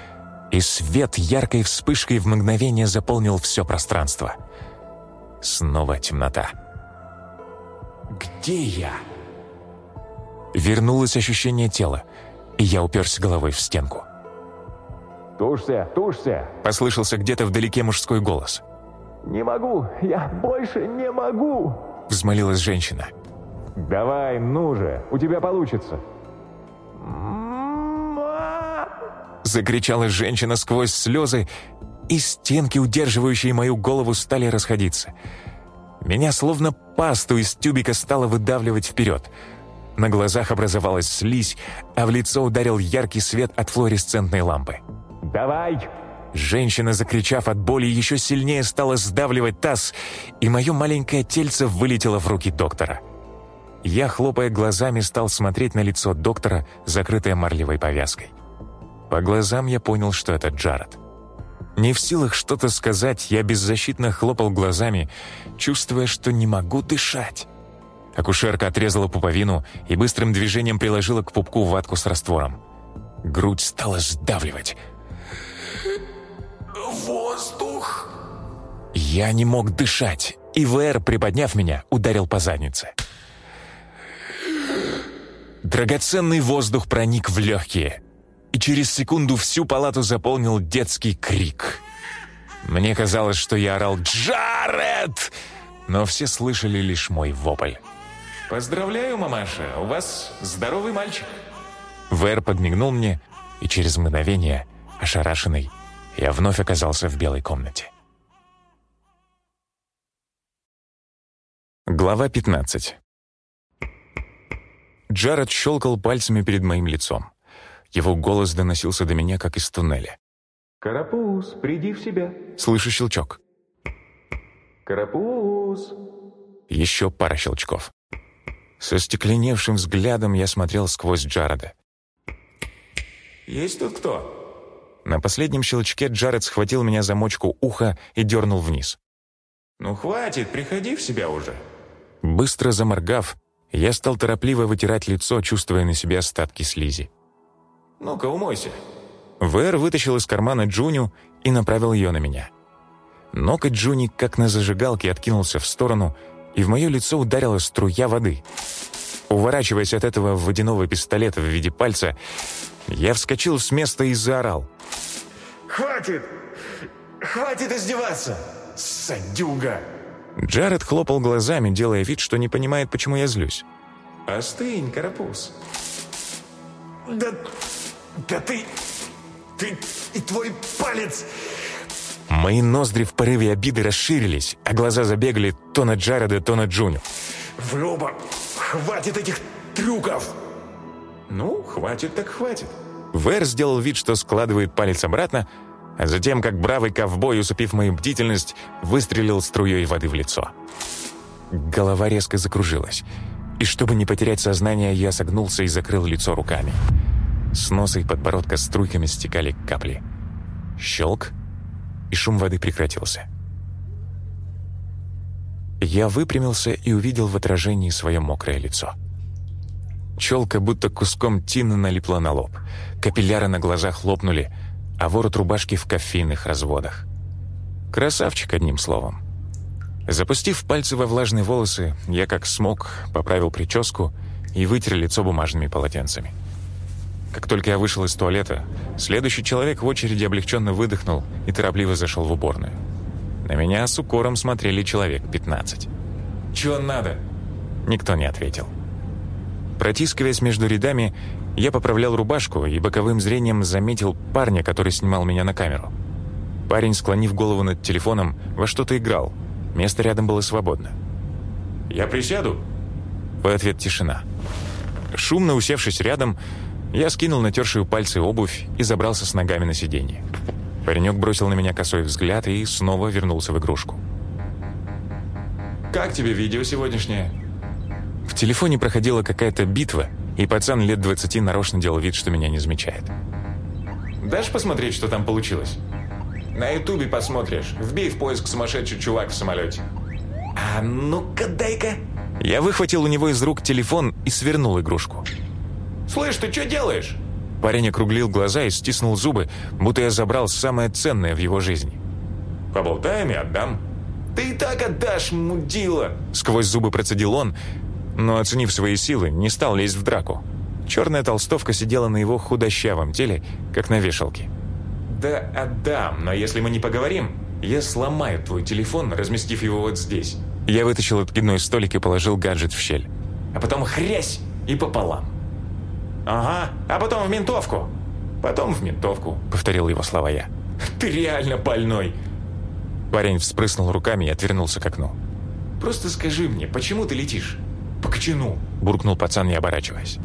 и свет яркой вспышкой в мгновение заполнил все пространство. Снова темнота. «Где я?» Вернулось ощущение тела, и я уперся головой в стенку. «Тушься, тушься!» — послышался где-то вдалеке мужской голос. «Не могу, я больше не могу!» — взмолилась женщина. «Давай, ну же, у тебя получится!» Закричала женщина сквозь слезы, и стенки, удерживающие мою голову, стали расходиться. Меня словно пасту из тюбика стало выдавливать вперед. На глазах образовалась слизь, а в лицо ударил яркий свет от флуоресцентной лампы. «Давай!» Женщина, закричав от боли, еще сильнее стала сдавливать таз, и мое маленькое тельце вылетело в руки доктора. Я, хлопая глазами, стал смотреть на лицо доктора, закрытое марлевой повязкой. По глазам я понял, что это Джаред. Не в силах что-то сказать, я беззащитно хлопал глазами, чувствуя, что не могу дышать. Акушерка отрезала пуповину и быстрым движением приложила к пупку ватку с раствором. Грудь стала сдавливать. Воздух! Я не мог дышать, и ВР, приподняв меня, ударил по заднице. Драгоценный воздух проник в легкие, и через секунду всю палату заполнил детский крик. Мне казалось, что я орал «Джаред!», но все слышали лишь мой вопль. «Поздравляю, мамаша, у вас здоровый мальчик». Вэр подмигнул мне, и через мгновение, ошарашенный, я вновь оказался в белой комнате. Глава 15 Джаред щелкал пальцами перед моим лицом. Его голос доносился до меня, как из туннеля. «Карапуз, приди в себя!» Слышу щелчок. «Карапуз!» Еще пара щелчков. Со стекленевшим взглядом я смотрел сквозь Джареда. «Есть тут кто?» На последнем щелчке Джаред схватил меня за мочку уха и дернул вниз. «Ну хватит, приходи в себя уже!» Быстро заморгав, я стал торопливо вытирать лицо, чувствуя на себе остатки слизи. «Ну-ка, умойся!» ВР вытащил из кармана Джуню и направил ее на меня. Ноготь Джуни, как на зажигалке, откинулся в сторону, и в мое лицо ударила струя воды. Уворачиваясь от этого водяного пистолета в виде пальца, я вскочил с места и заорал. «Хватит! Хватит издеваться! Садюга!» Джаред хлопал глазами, делая вид, что не понимает, почему я злюсь. «Остынь, карапуз!» Да, да ты, ты и твой палец... Мои ноздри в порыве обиды расширились, а глаза забегали то на Джареда, то на Джуню. Вы оба... Хватит этих трюков! «Ну, хватит так хватит!» Вэр сделал вид, что складывает палец обратно, а затем, как бравый ковбой, усыпив мою бдительность, выстрелил струей воды в лицо. Голова резко закружилась, и чтобы не потерять сознание, я согнулся и закрыл лицо руками. С носа и подбородка струйками стекали капли. Щелк, и шум воды прекратился. Я выпрямился и увидел в отражении свое мокрое лицо. Челка будто куском тины налипла на лоб. Капилляры на глазах лопнули, а ворот рубашки в кофейных разводах. Красавчик, одним словом. Запустив пальцы во влажные волосы, я как смог поправил прическу и вытер лицо бумажными полотенцами. Как только я вышел из туалета, следующий человек в очереди облегченно выдохнул и торопливо зашел в уборную. На меня с укором смотрели человек 15. «Чего надо?» Никто не ответил. Протискиваясь между рядами, я поправлял рубашку и боковым зрением заметил парня, который снимал меня на камеру. Парень, склонив голову над телефоном, во что-то играл. Место рядом было свободно. «Я присяду?» В ответ тишина. Шумно усевшись рядом, я скинул натершую пальцы обувь и забрался с ногами на сиденье. Паренек бросил на меня косой взгляд и снова вернулся в игрушку. «Как тебе видео сегодняшнее?» В телефоне проходила какая-то битва, и пацан лет 20 нарочно делал вид, что меня не замечает. «Дашь посмотреть, что там получилось?» «На ютубе посмотришь. Вбей в поиск сумасшедший чувак в самолете». А ну-ка дай-ка... Я выхватил у него из рук телефон и свернул игрушку. «Слышь, ты что делаешь?» Парень округлил глаза и стиснул зубы, будто я забрал самое ценное в его жизни. «Поболтаем и отдам». Ты и так отдашь, мудила! Сквозь зубы процедил он, но, оценив свои силы, не стал лезть в драку. Черная толстовка сидела на его худощавом теле, как на вешалке. «Да отдам, но если мы не поговорим, я сломаю твой телефон, разместив его вот здесь». Я вытащил откидной столик и положил гаджет в щель. «А потом хрясь и пополам». «Ага, а потом в ментовку». «Потом в ментовку», — повторил его слова я. «Ты реально больной!» Парень вспрыснул руками и отвернулся к окну. Просто скажи мне, почему ты летишь? По кочану!» Буркнул пацан, не оборачиваясь.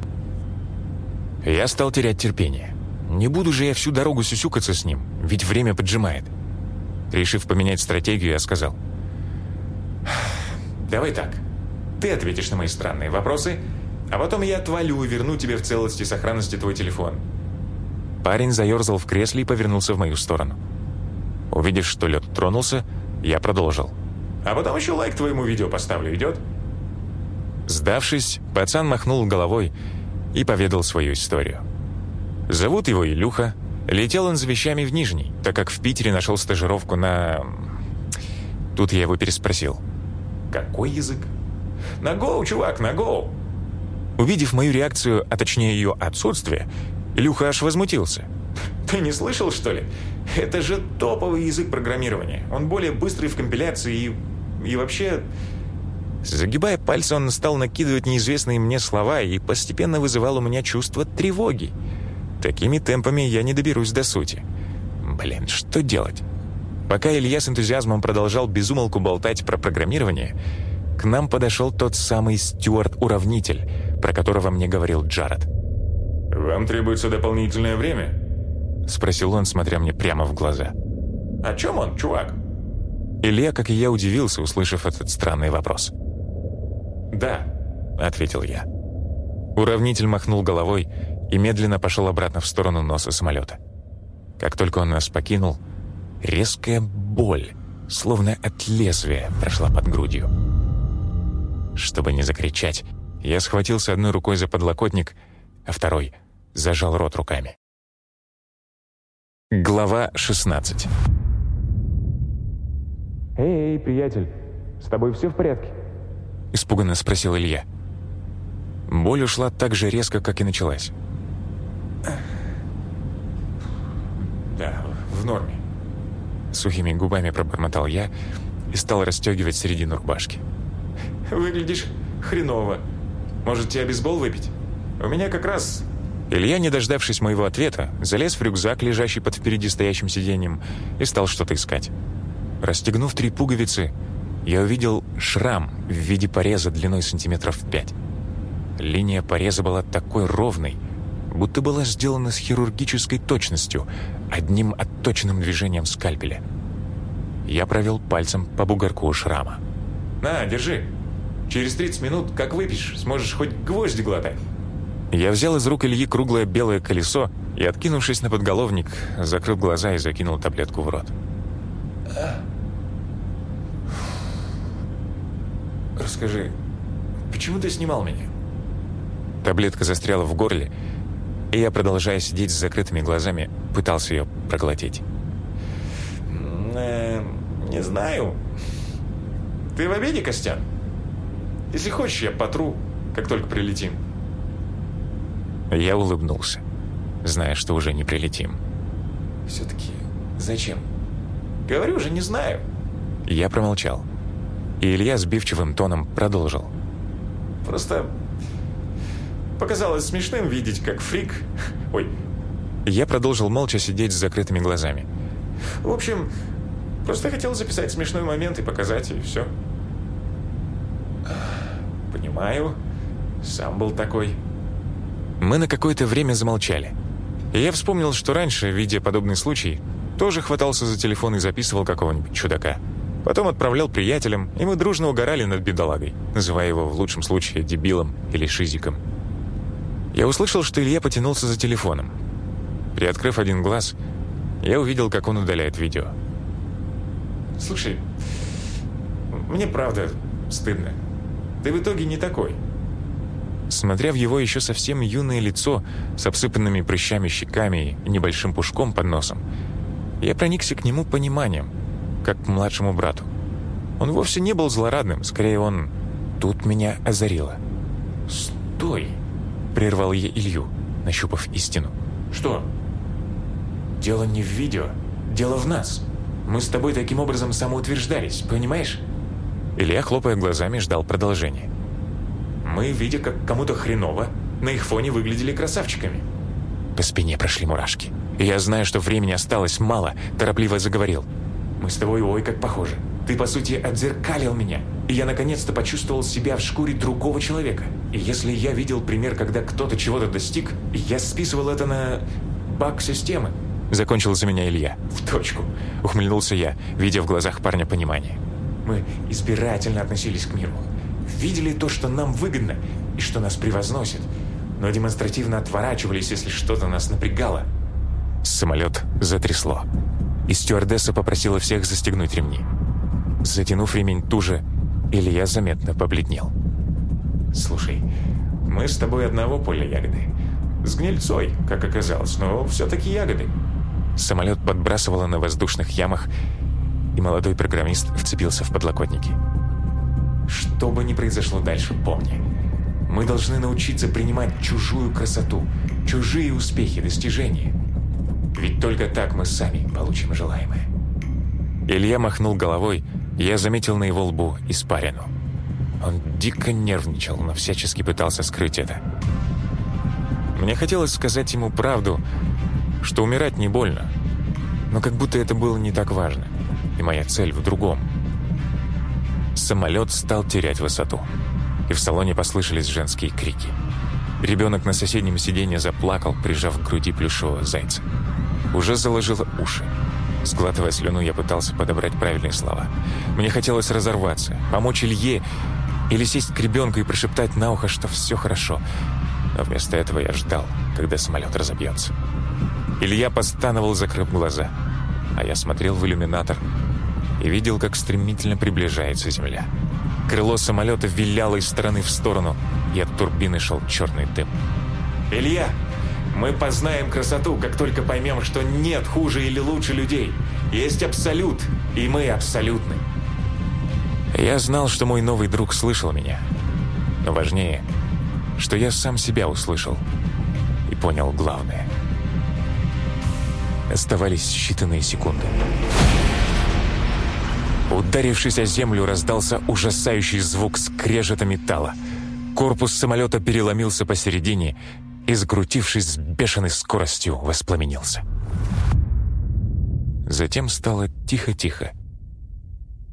Я стал терять терпение. Не буду же я всю дорогу сюсюкаться с ним, ведь время поджимает. Решив поменять стратегию, я сказал. «Давай так. Ты ответишь на мои странные вопросы, а потом я отвалю и верну тебе в целости и сохранности твой телефон». Парень заерзал в кресле и повернулся в мою сторону. Увидев, что лед тронулся, я продолжил. «А потом еще лайк твоему видео поставлю, идет?» Сдавшись, пацан махнул головой и поведал свою историю. Зовут его Илюха. Летел он за вещами в Нижний, так как в Питере нашел стажировку на... Тут я его переспросил. «Какой язык?» «На гоу, чувак, на гоу!» Увидев мою реакцию, а точнее ее отсутствие, Илюха аж возмутился. «Ты не слышал, что ли? Это же топовый язык программирования. Он более быстрый в компиляции и... и вообще...» Загибая пальцы, он стал накидывать неизвестные мне слова и постепенно вызывал у меня чувство тревоги. Такими темпами я не доберусь до сути. Блин, что делать? Пока Илья с энтузиазмом продолжал безумолку болтать про программирование, к нам подошел тот самый стюарт-уравнитель, про которого мне говорил Джаред. «Вам требуется дополнительное время?» — спросил он, смотря мне прямо в глаза. «О чем он, чувак?» Илья, как и я, удивился, услышав этот странный вопрос. «Да», — ответил я. Уравнитель махнул головой и медленно пошел обратно в сторону носа самолета. Как только он нас покинул, резкая боль, словно от лезвия, прошла под грудью. Чтобы не закричать, я схватился одной рукой за подлокотник, а второй зажал рот руками. Глава 16 «Эй, приятель, с тобой все в порядке?» — испуганно спросил Илья. Боль ушла так же резко, как и началась. «Да, в норме». Сухими губами пробормотал я и стал расстегивать середину рубашки. «Выглядишь хреново. Может, тебе бейсбол выпить? У меня как раз...» Илья, не дождавшись моего ответа, залез в рюкзак, лежащий под впереди стоящим сиденьем, и стал что-то искать. Расстегнув три пуговицы, я увидел шрам в виде пореза длиной сантиметров пять. Линия пореза была такой ровной, будто была сделана с хирургической точностью, одним отточенным движением скальпеля. Я провел пальцем по бугорку шрама. «На, держи. Через 30 минут, как выпьешь, сможешь хоть гвозди глотать». Я взял из рук Ильи круглое белое колесо и, откинувшись на подголовник, закрыл глаза и закинул таблетку в рот. «Расскажи, почему ты снимал меня?» Таблетка застряла в горле, и я, продолжая сидеть с закрытыми глазами, пытался ее проглотить. Э, «Не знаю. Ты в обеде, Костян? Если хочешь, я потру, как только прилетим». Я улыбнулся, зная, что уже не прилетим. «Все-таки зачем?» «Говорю же, не знаю». Я промолчал. И Илья сбивчивым тоном продолжил. «Просто показалось смешным видеть, как фрик... Ой». Я продолжил молча сидеть с закрытыми глазами. «В общем, просто хотел записать смешной момент и показать, и все». «Понимаю. Сам был такой». Мы на какое-то время замолчали. И я вспомнил, что раньше, видя подобный случай, тоже хватался за телефон и записывал какого-нибудь чудака. Потом отправлял приятелям, и мы дружно угорали над бедолагой, называя его в лучшем случае дебилом или шизиком. Я услышал, что Илья потянулся за телефоном. Приоткрыв один глаз, я увидел, как он удаляет видео. «Слушай, мне правда стыдно. Ты в итоге не такой». Смотря в его еще совсем юное лицо с обсыпанными прыщами щеками и небольшим пушком под носом, я проникся к нему пониманием, как к младшему брату. Он вовсе не был злорадным, скорее он... Тут меня озарило. «Стой!» — прервал я Илью, нащупав истину. «Что?» «Дело не в видео, дело в нас. Мы с тобой таким образом самоутверждались, понимаешь?» Илья, хлопая глазами, ждал продолжения. «Мы, видя, как кому-то хреново, на их фоне выглядели красавчиками». По спине прошли мурашки. Я, знаю, что времени осталось мало, торопливо заговорил. «Мы с тобой ой как похожи. Ты, по сути, отзеркалил меня. и я наконец-то почувствовал себя в шкуре другого человека. И если я видел пример, когда кто-то чего-то достиг, я списывал это на баг системы. Закончил за меня Илья. В точку. Ухмыльнулся я, видя в глазах парня понимание. Мы избирательно относились к миру. Видели то, что нам выгодно и что нас превозносит, но демонстративно отворачивались, если что-то нас напрягало. Самолет затрясло, и стюардесса попросила всех застегнуть ремни. Затянув ремень туже, Илья заметно побледнел. «Слушай, мы с тобой одного поля ягоды. С гнильцой, как оказалось, но все-таки ягоды». Самолет подбрасывало на воздушных ямах, и молодой программист вцепился в подлокотники. «Что бы ни произошло дальше, помни. Мы должны научиться принимать чужую красоту, чужие успехи, достижения. Ведь только так мы сами получим желаемое». Илья махнул головой, я заметил на его лбу испарину. Он дико нервничал, но всячески пытался скрыть это. Мне хотелось сказать ему правду, что умирать не больно, но как будто это было не так важно, и моя цель в другом. Самолет стал терять высоту, и в салоне послышались женские крики. Ребенок на соседнем сиденье заплакал, прижав к груди плюшевого зайца. Уже заложило уши. Сглатывая слюну, я пытался подобрать правильные слова. Мне хотелось разорваться, помочь Илье или сесть к ребенку и прошептать на ухо, что все хорошо. Но вместо этого я ждал, когда самолет разобьется. Илья постановал, закрыв глаза. А я смотрел в иллюминатор и видел, как стремительно приближается земля. Крыло самолета виляло из стороны в сторону, и от турбины шел черный дым. «Илья, мы познаем красоту, как только поймем, что нет хуже или лучше людей. Есть абсолют, и мы абсолютны». Я знал, что мой новый друг слышал меня. Но важнее, что я сам себя услышал и понял главное. Оставались считанные секунды. Ударившись о землю, раздался ужасающий звук скрежета металла. Корпус самолета переломился посередине и, закрутившись с бешеной скоростью, воспламенился. Затем стало тихо-тихо.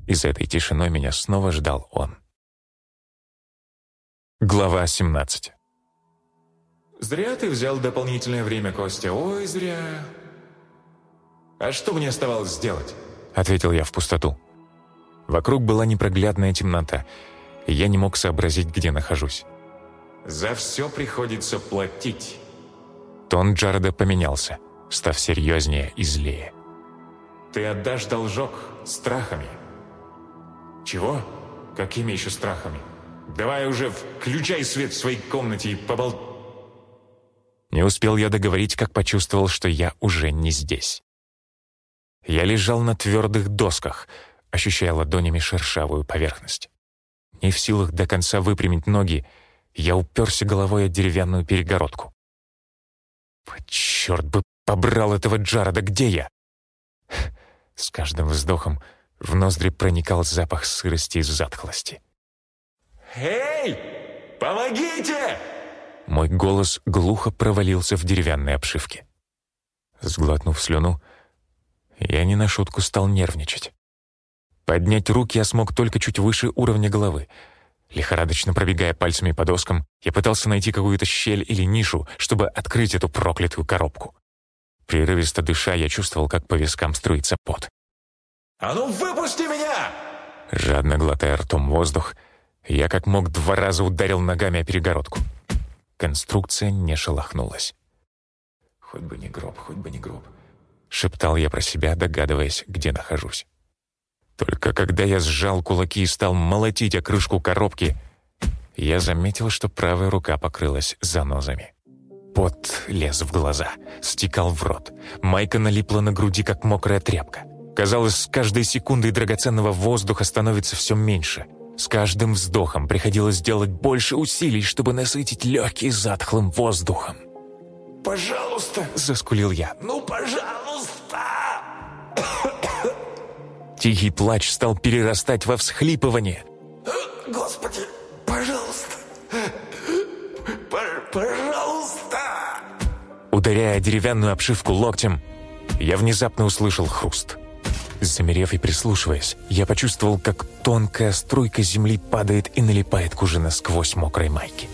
И за этой тишиной меня снова ждал он. Глава 17 «Зря ты взял дополнительное время, Костя. Ой, зря. А что мне оставалось сделать?» Ответил я в пустоту. Вокруг была непроглядная темнота, и я не мог сообразить, где нахожусь. «За все приходится платить». Тон Джареда поменялся, став серьезнее и злее. «Ты отдашь должок страхами». «Чего? Какими еще страхами? Давай уже включай свет в своей комнате и побол...» Не успел я договорить, как почувствовал, что я уже не здесь. Я лежал на твердых досках, ощущая ладонями шершавую поверхность. Не в силах до конца выпрямить ноги, я уперся головой о деревянную перегородку. Черт бы побрал этого Джареда, где я? С каждым вздохом в ноздри проникал запах сырости и затхлости. «Эй! Помогите!» Мой голос глухо провалился в деревянной обшивке. Сглотнув слюну, я не на шутку стал нервничать. Поднять руки я смог только чуть выше уровня головы. Лихорадочно пробегая пальцами по доскам, я пытался найти какую-то щель или нишу, чтобы открыть эту проклятую коробку. Прерывисто дыша, я чувствовал, как по вискам струится пот. «А ну выпусти меня!» Жадно глотая ртом воздух, я как мог два раза ударил ногами о перегородку. Конструкция не шелохнулась. «Хоть бы не гроб, хоть бы не гроб», — шептал я про себя, догадываясь, где нахожусь. Только когда я сжал кулаки и стал молотить о крышку коробки, я заметил, что правая рука покрылась занозами. Пот лез в глаза, стекал в рот. Майка налипла на груди, как мокрая тряпка. Казалось, с каждой секундой драгоценного воздуха становится все меньше. С каждым вздохом приходилось делать больше усилий, чтобы насытить легкие затхлым воздухом. «Пожалуйста!» — заскулил я. «Ну, пожалуйста!» Тихий плач стал перерастать во всхлипывание. «Господи, пожалуйста! Пожалуйста!» Ударяя деревянную обшивку локтем, я внезапно услышал хруст. Замерев и прислушиваясь, я почувствовал, как тонкая струйка земли падает и налипает к уже насквозь мокрой майке.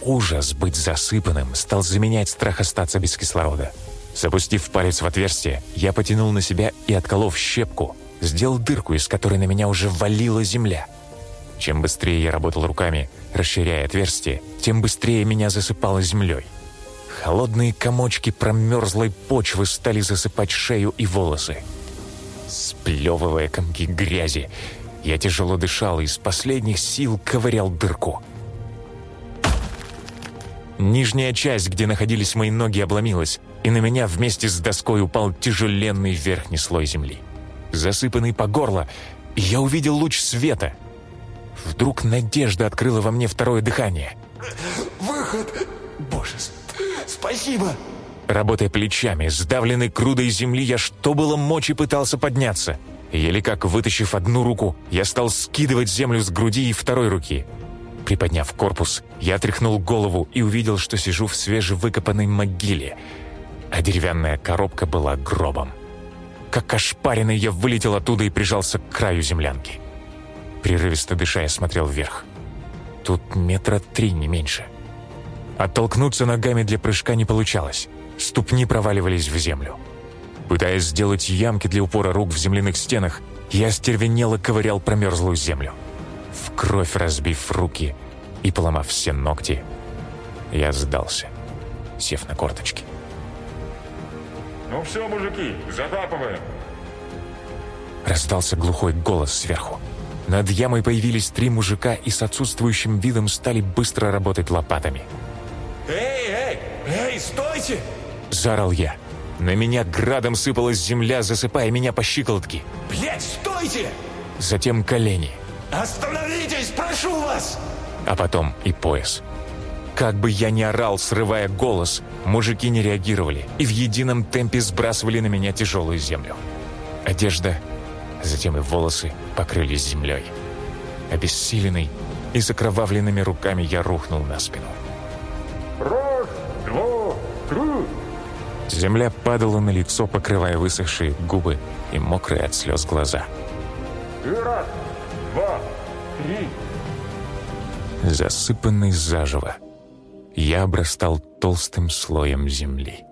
Ужас быть засыпанным стал заменять страх остаться без кислорода. Запустив палец в отверстие, я потянул на себя и, отколов щепку, сделал дырку, из которой на меня уже валила земля. Чем быстрее я работал руками, расширяя отверстие, тем быстрее меня засыпало землей. Холодные комочки промерзлой почвы стали засыпать шею и волосы. Сплевывая комки грязи, я тяжело дышал и из последних сил ковырял дырку. Нижняя часть, где находились мои ноги, обломилась, и на меня вместе с доской упал тяжеленный верхний слой земли. Засыпанный по горло, я увидел луч света. Вдруг надежда открыла во мне второе дыхание. «Выход! Боже, спасибо!» Работая плечами, сдавленной грудой земли, я что было мочи пытался подняться. Еле как вытащив одну руку, я стал скидывать землю с груди и второй руки. Приподняв корпус, я отряхнул голову и увидел, что сижу в свежевыкопанной могиле, а деревянная коробка была гробом. Как ошпаренный я вылетел оттуда и прижался к краю землянки. Прерывисто дыша, я смотрел вверх. Тут метра три, не меньше. Оттолкнуться ногами для прыжка не получалось. Ступни проваливались в землю. Пытаясь сделать ямки для упора рук в земляных стенах, я стервенело ковырял промерзлую землю. В кровь разбив руки и поломав все ногти, я сдался, сев на корточки. «Ну все, мужики, закапываем!» Раздался глухой голос сверху. Над ямой появились три мужика и с отсутствующим видом стали быстро работать лопатами. «Эй, эй, эй, стойте!» Заорал я. На меня градом сыпалась земля, засыпая меня по щиколотке. «Блядь, стойте!» Затем колени. «Остановитесь, прошу вас!» А потом и пояс. Как бы я ни орал, срывая голос, мужики не реагировали и в едином темпе сбрасывали на меня тяжелую землю. Одежда, затем и волосы покрылись землей. Обессиленный и с окровавленными руками я рухнул на спину. Раз, два, три. Земля падала на лицо, покрывая высохшие губы и мокрые от слез глаза. И раз, два, три. Засыпанный заживо, я обрастал толстым слоем земли.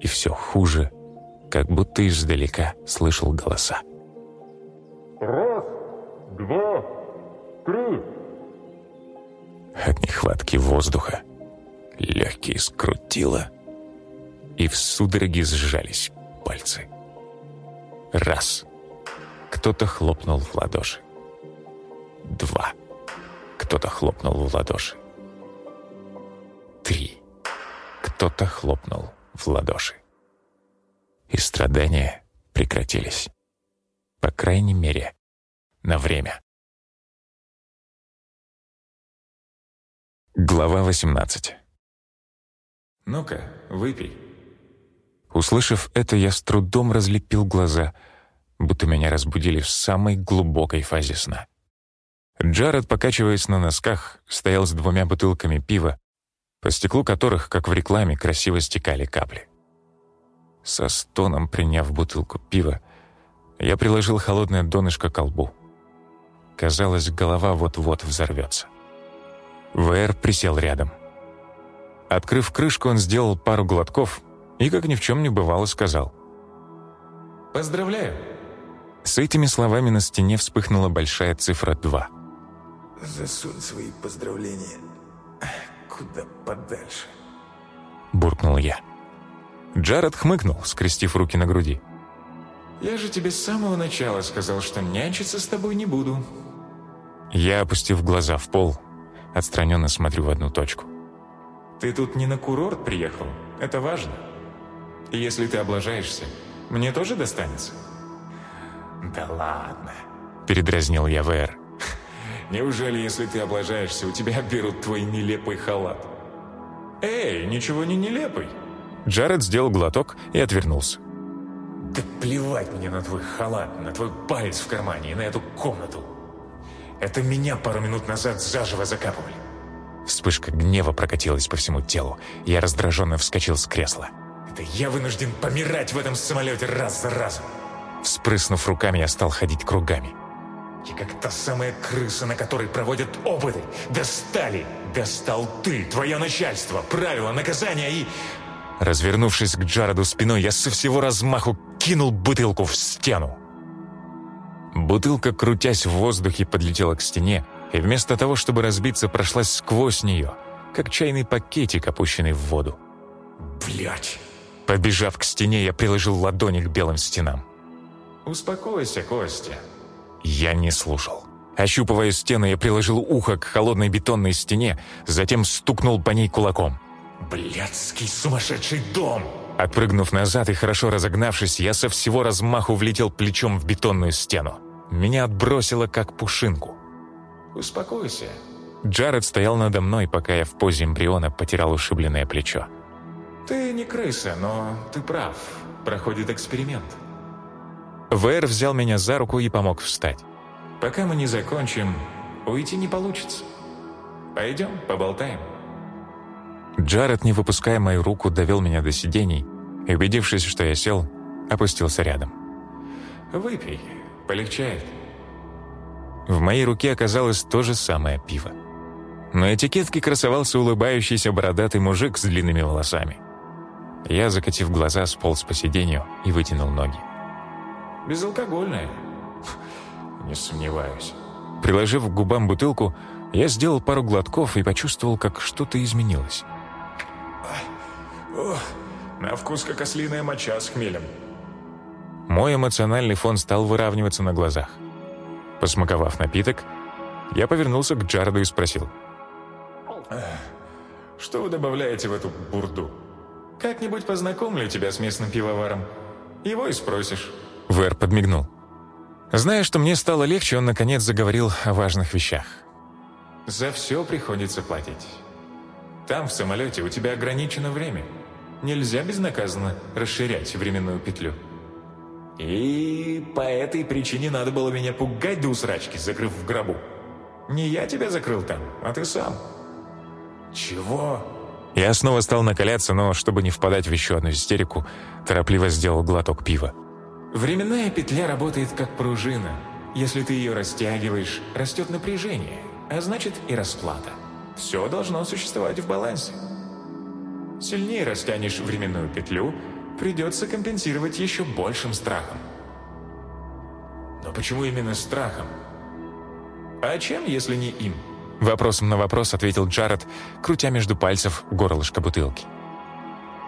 И все хуже, как будто издалека слышал голоса. Раз, два, три. От нехватки воздуха легкие скрутило, и в судороге сжались пальцы. Раз. Кто-то хлопнул в ладоши. Два. Кто-то хлопнул в ладоши. Три. Кто-то хлопнул в ладоши. И страдания прекратились. По крайней мере, на время. Глава 18 «Ну-ка, выпей». Услышав это, я с трудом разлепил глаза, будто меня разбудили в самой глубокой фазе сна. Джаред, покачиваясь на носках, стоял с двумя бутылками пива, по стеклу которых, как в рекламе, красиво стекали капли. Со стоном приняв бутылку пива, я приложил холодное донышко к колбу. Казалось, голова вот-вот взорвется. ВР присел рядом. Открыв крышку, он сделал пару глотков и, как ни в чем не бывало, сказал. «Поздравляю!» С этими словами на стене вспыхнула большая цифра 2. «Засунь свои поздравления куда подальше», — буркнул я. Джаред хмыкнул, скрестив руки на груди. «Я же тебе с самого начала сказал, что нянчиться с тобой не буду». Я, опустив глаза в пол, отстраненно смотрю в одну точку. «Ты тут не на курорт приехал, это важно. И если ты облажаешься, мне тоже достанется?» «Да ладно», — передразнил я ВР. «Неужели, если ты облажаешься, у тебя берут твой нелепый халат?» «Эй, ничего не нелепый!» Джаред сделал глоток и отвернулся. «Да плевать мне на твой халат, на твой палец в кармане и на эту комнату. Это меня пару минут назад заживо закапывали». Вспышка гнева прокатилась по всему телу. Я раздраженно вскочил с кресла. «Это я вынужден помирать в этом самолете раз за разом. Вспрыснув руками, я стал ходить кругами. Я как та самая крыса, на которой проводят опыты. Достали! Достал ты, твое начальство, правила, наказания и... Развернувшись к Джареду спиной, я со всего размаху кинул бутылку в стену. Бутылка, крутясь в воздухе, подлетела к стене, и вместо того, чтобы разбиться, прошлась сквозь нее, как чайный пакетик, опущенный в воду. Блять! Побежав к стене, я приложил ладони к белым стенам. «Успокойся, Костя». Я не слушал. Ощупывая стену, я приложил ухо к холодной бетонной стене, затем стукнул по ней кулаком. «Блядский сумасшедший дом!» Отпрыгнув назад и хорошо разогнавшись, я со всего размаху влетел плечом в бетонную стену. Меня отбросило, как пушинку. «Успокойся». Джаред стоял надо мной, пока я в позе эмбриона потерял ушибленное плечо. «Ты не крыса, но ты прав. Проходит эксперимент». Вэр взял меня за руку и помог встать. «Пока мы не закончим, уйти не получится. Пойдем, поболтаем». Джаред, не выпуская мою руку, довел меня до сидений и, убедившись, что я сел, опустился рядом. «Выпей, полегчает». В моей руке оказалось то же самое пиво. На этикетке красовался улыбающийся бородатый мужик с длинными волосами. Я, закатив глаза, сполз по сиденью и вытянул ноги. «Безалкогольное?» «Не сомневаюсь». Приложив к губам бутылку, я сделал пару глотков и почувствовал, как что-то изменилось. Ох, на вкус как ослиная моча с хмелем. Мой эмоциональный фон стал выравниваться на глазах. Посмаковав напиток, я повернулся к Джареду и спросил. «Что вы добавляете в эту бурду? Как-нибудь познакомлю тебя с местным пивоваром. Его и спросишь». Вэр подмигнул. Зная, что мне стало легче, он наконец заговорил о важных вещах. «За все приходится платить. Там, в самолете, у тебя ограничено время. Нельзя безнаказанно расширять временную петлю. И по этой причине надо было меня пугать до усрачки, закрыв в гробу. Не я тебя закрыл там, а ты сам». «Чего?» Я снова стал накаляться, но, чтобы не впадать в еще одну истерику, торопливо сделал глоток пива. Временная петля работает как пружина. Если ты ее растягиваешь, растет напряжение, а значит и расплата. Все должно существовать в балансе. Сильнее растянешь временную петлю, придется компенсировать еще большим страхом. Но почему именно страхом? А чем, если не им? Вопросом на вопрос ответил Джаред, крутя между пальцев горлышко бутылки.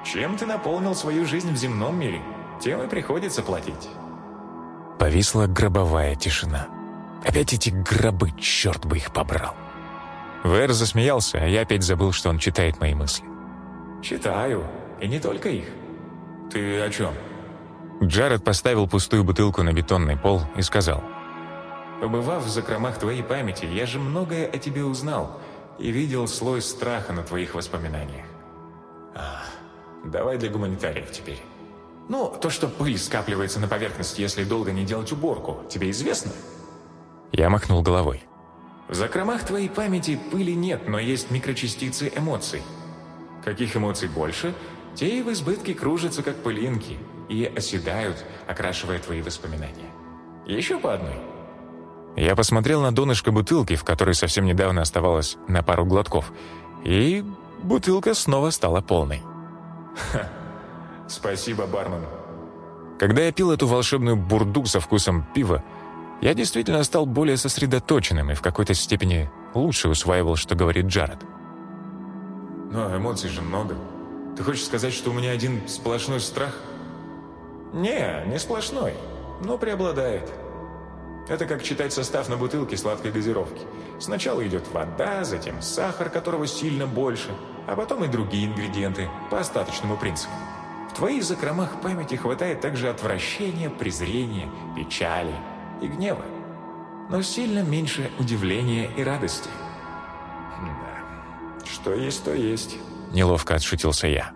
Чем ты наполнил свою жизнь в земном мире, тем и приходится платить. Повисла гробовая тишина. Опять эти гробы, черт бы их побрал. Вэр засмеялся, а я опять забыл, что он читает мои мысли. «Читаю, и не только их. Ты о чем?» Джаред поставил пустую бутылку на бетонный пол и сказал. «Побывав в закромах твоей памяти, я же многое о тебе узнал и видел слой страха на твоих воспоминаниях. А, давай для гуманитариев теперь. Ну, то, что пыль скапливается на поверхности, если долго не делать уборку, тебе известно?» Я махнул головой. В закромах твоей памяти пыли нет, но есть микрочастицы эмоций. Каких эмоций больше, те и в избытке кружатся, как пылинки, и оседают, окрашивая твои воспоминания. Еще по одной. Я посмотрел на донышко бутылки, в которой совсем недавно оставалось на пару глотков, и бутылка снова стала полной. Ха, спасибо, бармен. Когда я пил эту волшебную бурду со вкусом пива, я действительно стал более сосредоточенным и в какой-то степени лучше усваивал, что говорит Джаред. Но эмоций же много. Ты хочешь сказать, что у меня один сплошной страх? Не, не сплошной, но преобладает. Это как читать состав на бутылке сладкой газировки. Сначала идет вода, затем сахар, которого сильно больше, а потом и другие ингредиенты по остаточному принципу. В твоих закромах памяти хватает также отвращения, презрения, печали и гнева, но сильно меньше удивления и радости. Да, что есть, то есть. Неловко отшутился я.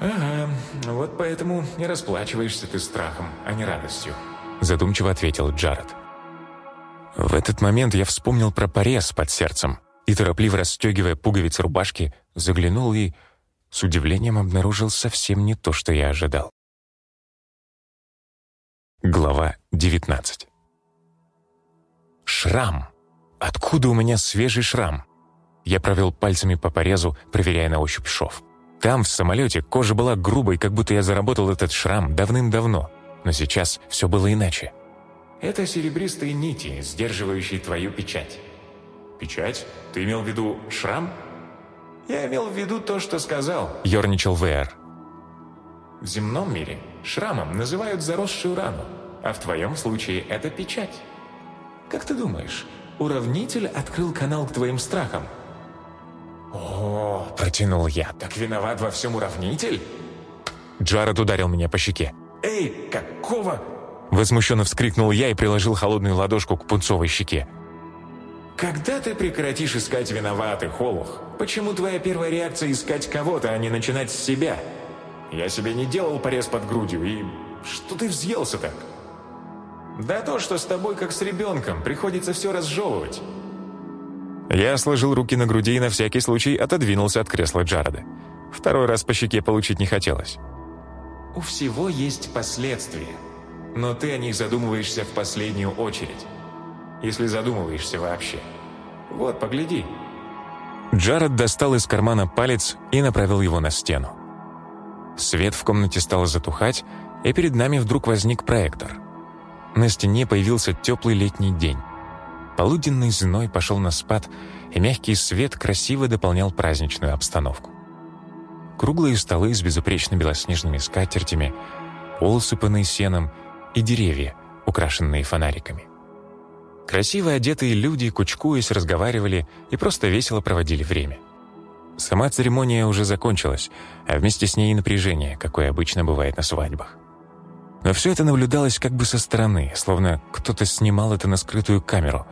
«Ага, вот поэтому не расплачиваешься ты страхом, а не радостью», задумчиво ответил Джаред. В этот момент я вспомнил про порез под сердцем и, торопливо расстегивая пуговицы рубашки, заглянул и с удивлением обнаружил совсем не то, что я ожидал. Глава 19 Шрам. Откуда у меня свежий шрам? Я провел пальцами по порезу, проверяя на ощупь шов. Там, в самолете, кожа была грубой, как будто я заработал этот шрам давным-давно. Но сейчас все было иначе. Это серебристые нити, сдерживающие твою печать. Печать? Ты имел в виду шрам? Я имел в виду то, что сказал. Ёрничал ВР. В земном мире шрамом называют заросшую рану, а в твоем случае это печать. Как ты думаешь, уравнитель открыл канал к твоим страхам? О, протянул я. Так виноват во всем уравнитель? Джаред ударил меня по щеке. Эй, какого? Возмущенно вскрикнул я и приложил холодную ладошку к пунцовой щеке. Когда ты прекратишь искать виноватых, Олух? Почему твоя первая реакция искать кого-то, а не начинать с себя? Я себе не делал порез под грудью, и что ты взъелся так? Да то, что с тобой как с ребенком, приходится все разжевывать. Я сложил руки на груди и на всякий случай отодвинулся от кресла Джареда. Второй раз по щеке получить не хотелось. У всего есть последствия, но ты о них задумываешься в последнюю очередь. Если задумываешься вообще. Вот, погляди. Джаред достал из кармана палец и направил его на стену. Свет в комнате стал затухать, и перед нами вдруг возник проектор. На стене появился теплый летний день. Полуденный зной пошел на спад, и мягкий свет красиво дополнял праздничную обстановку. Круглые столы с безупречно белоснежными скатертями, пол, усыпанный сеном, и деревья, украшенные фонариками. Красиво одетые люди, кучкуясь, разговаривали и просто весело проводили время. Сама церемония уже закончилась, а вместе с ней и напряжение, какое обычно бывает на свадьбах. Но все это наблюдалось как бы со стороны, словно кто-то снимал это на скрытую камеру,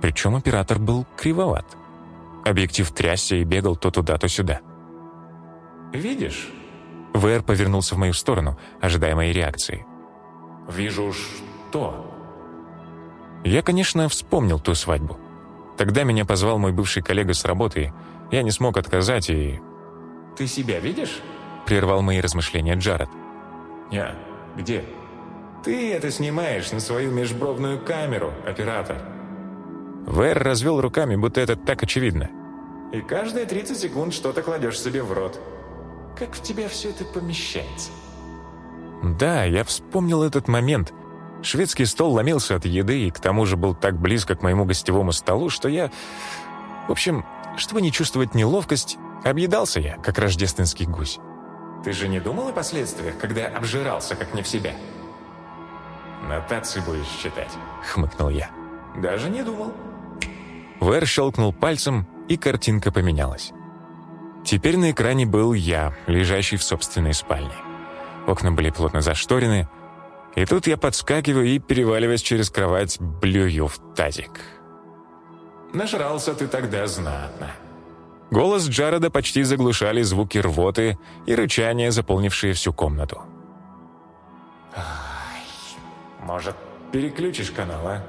причем оператор был кривоват. Объектив трясся и бегал то туда, то сюда. «Видишь?» ВР повернулся в мою сторону, ожидая моей реакции. «Вижу что?» Я, конечно, вспомнил ту свадьбу. Тогда меня позвал мой бывший коллега с работы, я не смог отказать и... «Ты себя видишь?» — прервал мои размышления Джаред. «Я? Где?» «Ты это снимаешь на свою межбровную камеру, оператор». ВР развел руками, будто это так очевидно. «И каждые 30 секунд что-то кладешь себе в рот. Как в тебя все это помещается?» Да, я вспомнил этот момент. Шведский стол ломился от еды и к тому же был так близко к моему гостевому столу, что я... В общем, чтобы не чувствовать неловкость, объедался я, как рождественский гусь. «Ты же не думал о последствиях, когда обжирался, как не в себя?» «Нотации будешь читать», — хмыкнул я. «Даже не думал». Вэр щелкнул пальцем, и картинка поменялась. Теперь на экране был я, лежащий в собственной спальне. Окна были плотно зашторены, и тут я подскакиваю и, переваливаясь через кровать, блюю в тазик. «Нажрался ты тогда знатно». Голос Джареда почти заглушали звуки рвоты и рычания, заполнившие всю комнату. Ай, может, переключишь канал, а?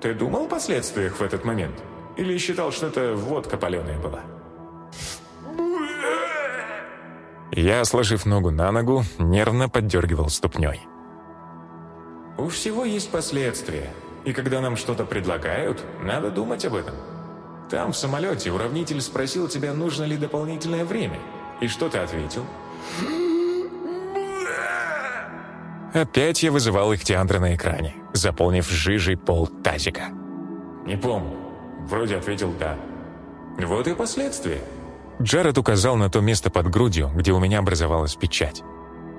Ты думал о последствиях в этот момент? Или считал, что это водка паленая была? Я, сложив ногу на ногу, нервно поддергивал ступней. У всего есть последствия, и когда нам что-то предлагают, надо думать об этом. Там, в самолете, уравнитель спросил тебя, нужно ли дополнительное время. И что ты ответил? Опять я вызывал их театра на экране, заполнив жижей пол тазика. Не помню. Вроде ответил «да». Вот и последствия. Джаред указал на то место под грудью, где у меня образовалась печать.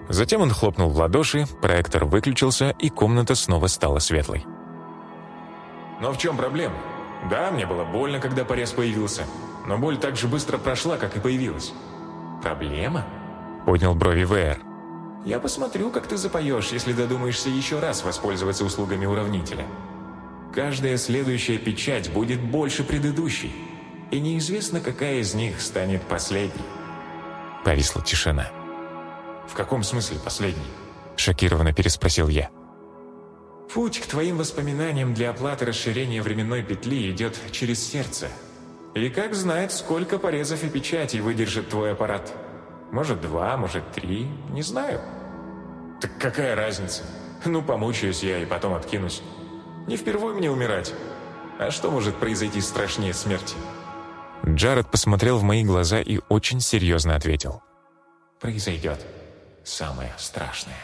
Затем он хлопнул в ладоши, проектор выключился, и комната снова стала светлой. Но в чем проблема? Да, мне было больно, когда порез появился, но боль так же быстро прошла, как и появилась. Проблема? Поднял брови ВР. Я посмотрю, как ты запоешь, если додумаешься еще раз воспользоваться услугами уравнителя. Каждая следующая печать будет больше предыдущей, и неизвестно, какая из них станет последней. Повисла тишина. «В каком смысле последний?» Шокированно переспросил я. «Путь к твоим воспоминаниям для оплаты расширения временной петли идет через сердце. И как знает, сколько порезов и печатей выдержит твой аппарат. Может, два, может, три, не знаю». «Так какая разница? Ну, помучаюсь я и потом откинусь. Не впервой мне умирать. А что может произойти страшнее смерти? Джаред посмотрел в мои глаза и очень серьезно ответил. Произойдет самое страшное.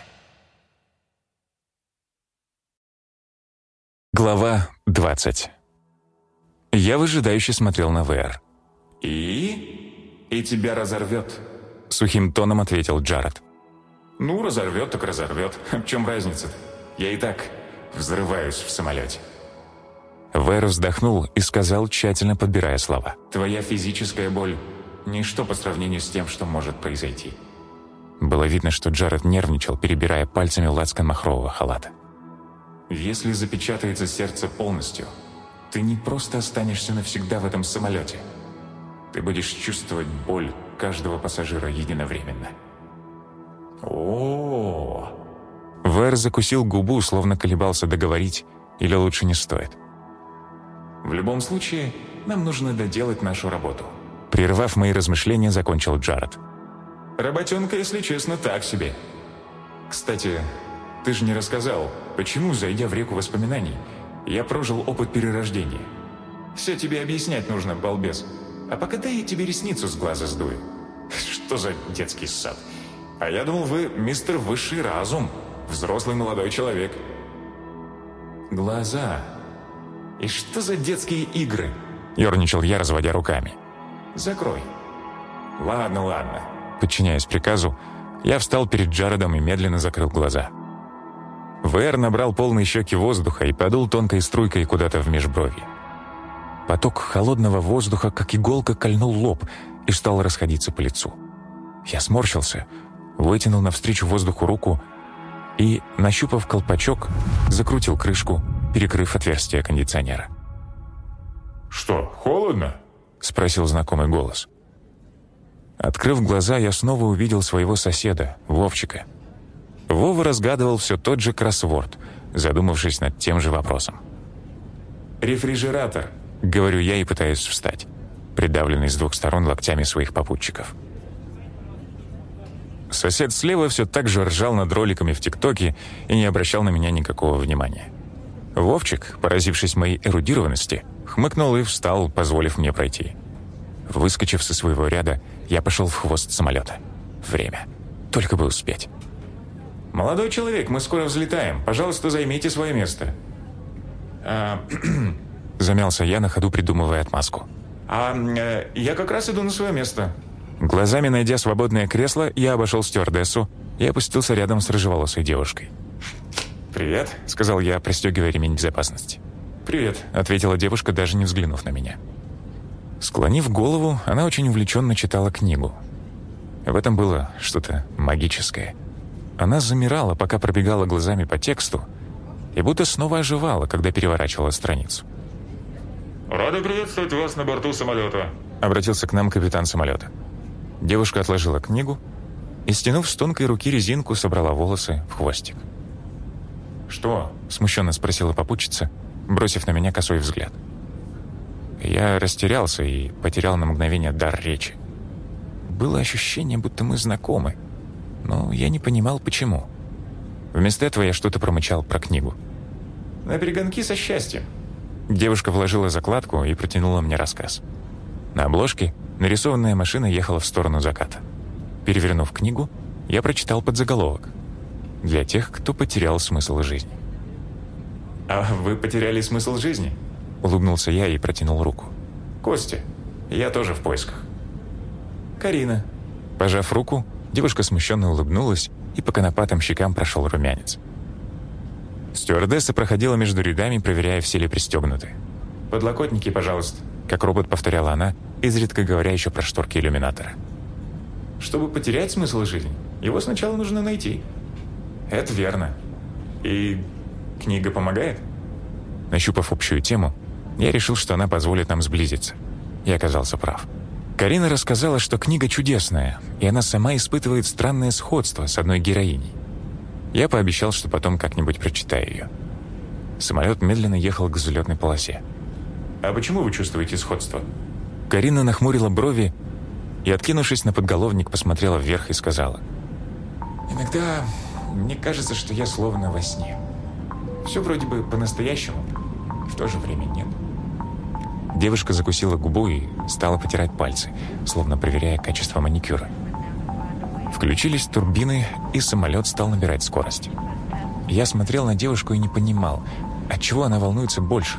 Глава 20 Я выжидающе смотрел на ВР. «И? И тебя разорвет?» Сухим тоном ответил Джаред. «Ну, разорвет, так разорвет. В чем разница-то? Я и так взрываюсь в самолете». Вэр вздохнул и сказал, тщательно подбирая слова. «Твоя физическая боль – ничто по сравнению с тем, что может произойти». Было видно, что Джаред нервничал, перебирая пальцами лацкан махрового халата. «Если запечатается сердце полностью, ты не просто останешься навсегда в этом самолете. Ты будешь чувствовать боль каждого пассажира единовременно». О, -о, -о. Вэр закусил губу, словно колебался договорить, или лучше не стоит. В любом случае, нам нужно доделать нашу работу. Прервав мои размышления, закончил Джаред. Работенка, если честно, так себе. Кстати, ты же не рассказал, почему, зайдя в реку воспоминаний, я прожил опыт перерождения. Все тебе объяснять нужно, балбес. А пока дай я тебе ресницу с глаза сдую. Что за детский сад? А я думал, вы мистер высший разум, взрослый молодой человек. Глаза. И что за детские игры? Ёрничал я, разводя руками. Закрой. Ладно, ладно. Подчиняясь приказу, я встал перед Джаредом и медленно закрыл глаза. ВР набрал полные щеки воздуха и подул тонкой струйкой куда-то в межброви. Поток холодного воздуха, как иголка, кольнул лоб и стал расходиться по лицу. Я сморщился, вытянул навстречу воздуху руку и, нащупав колпачок, закрутил крышку, перекрыв отверстие кондиционера. «Что, холодно?» — спросил знакомый голос. Открыв глаза, я снова увидел своего соседа, Вовчика. Вова разгадывал все тот же кроссворд, задумавшись над тем же вопросом. «Рефрижератор», — говорю я и пытаюсь встать, придавленный с двух сторон локтями своих попутчиков. Сосед слева все так же ржал над роликами в ТикТоке и не обращал на меня никакого внимания. Вовчик, поразившись моей эрудированности, хмыкнул и встал, позволив мне пройти. Выскочив со своего ряда, я пошел в хвост самолета. Время. Только бы успеть. «Молодой человек, мы скоро взлетаем. Пожалуйста, займите свое место». А, Замялся я, на ходу придумывая отмазку. «А э, я как раз иду на свое место». Глазами найдя свободное кресло, я обошел стюардессу и опустился рядом с рыжеволосой девушкой. «Привет», — сказал я, пристегивая ремень безопасности. «Привет», — ответила девушка, даже не взглянув на меня. Склонив голову, она очень увлеченно читала книгу. В этом было что-то магическое. Она замирала, пока пробегала глазами по тексту, и будто снова оживала, когда переворачивала страницу. «Рады приветствовать вас на борту самолета», — обратился к нам капитан самолета. Девушка отложила книгу и, стянув с тонкой руки резинку, собрала волосы в хвостик. «Что?» — смущенно спросила попутчица, бросив на меня косой взгляд. Я растерялся и потерял на мгновение дар речи. Было ощущение, будто мы знакомы, но я не понимал, почему. Вместо этого я что-то промычал про книгу. «На перегонки со счастьем». Девушка вложила закладку и протянула мне рассказ. На обложке нарисованная машина ехала в сторону заката. Перевернув книгу, я прочитал подзаголовок «Для тех, кто потерял смысл жизни». «А вы потеряли смысл жизни?» Улыбнулся я и протянул руку. «Костя, я тоже в поисках». «Карина». Пожав руку, девушка смущенно улыбнулась, и по конопатым щекам прошел румянец. Стюардесса проходила между рядами, проверяя, все ли пристегнуты. «Подлокотники, пожалуйста», — как робот повторяла она, изредка говоря еще про шторки иллюминатора. «Чтобы потерять смысл жизни, его сначала нужно найти». «Это верно. И книга помогает?» Нащупав общую тему, я решил, что она позволит нам сблизиться. И оказался прав. Карина рассказала, что книга чудесная, и она сама испытывает странное сходство с одной героиней. Я пообещал, что потом как-нибудь прочитаю ее. Самолет медленно ехал к взлетной полосе. «А почему вы чувствуете сходство?» Карина нахмурила брови и, откинувшись на подголовник, посмотрела вверх и сказала. «Иногда мне кажется, что я словно во сне. Все вроде бы по-настоящему, в то же время нет. Девушка закусила губу и стала потирать пальцы, словно проверяя качество маникюра. Включились турбины, и самолет стал набирать скорость. Я смотрел на девушку и не понимал, от чего она волнуется больше,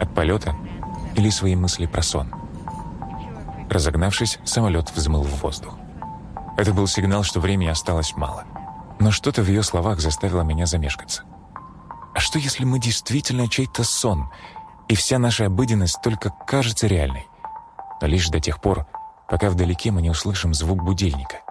от полета или свои мысли про сон. Разогнавшись, самолет взмыл в воздух. Это был сигнал, что времени осталось мало. Но что-то в ее словах заставило меня замешкаться. А что, если мы действительно чей-то сон, и вся наша обыденность только кажется реальной? Но лишь до тех пор, пока вдалеке мы не услышим звук будильника —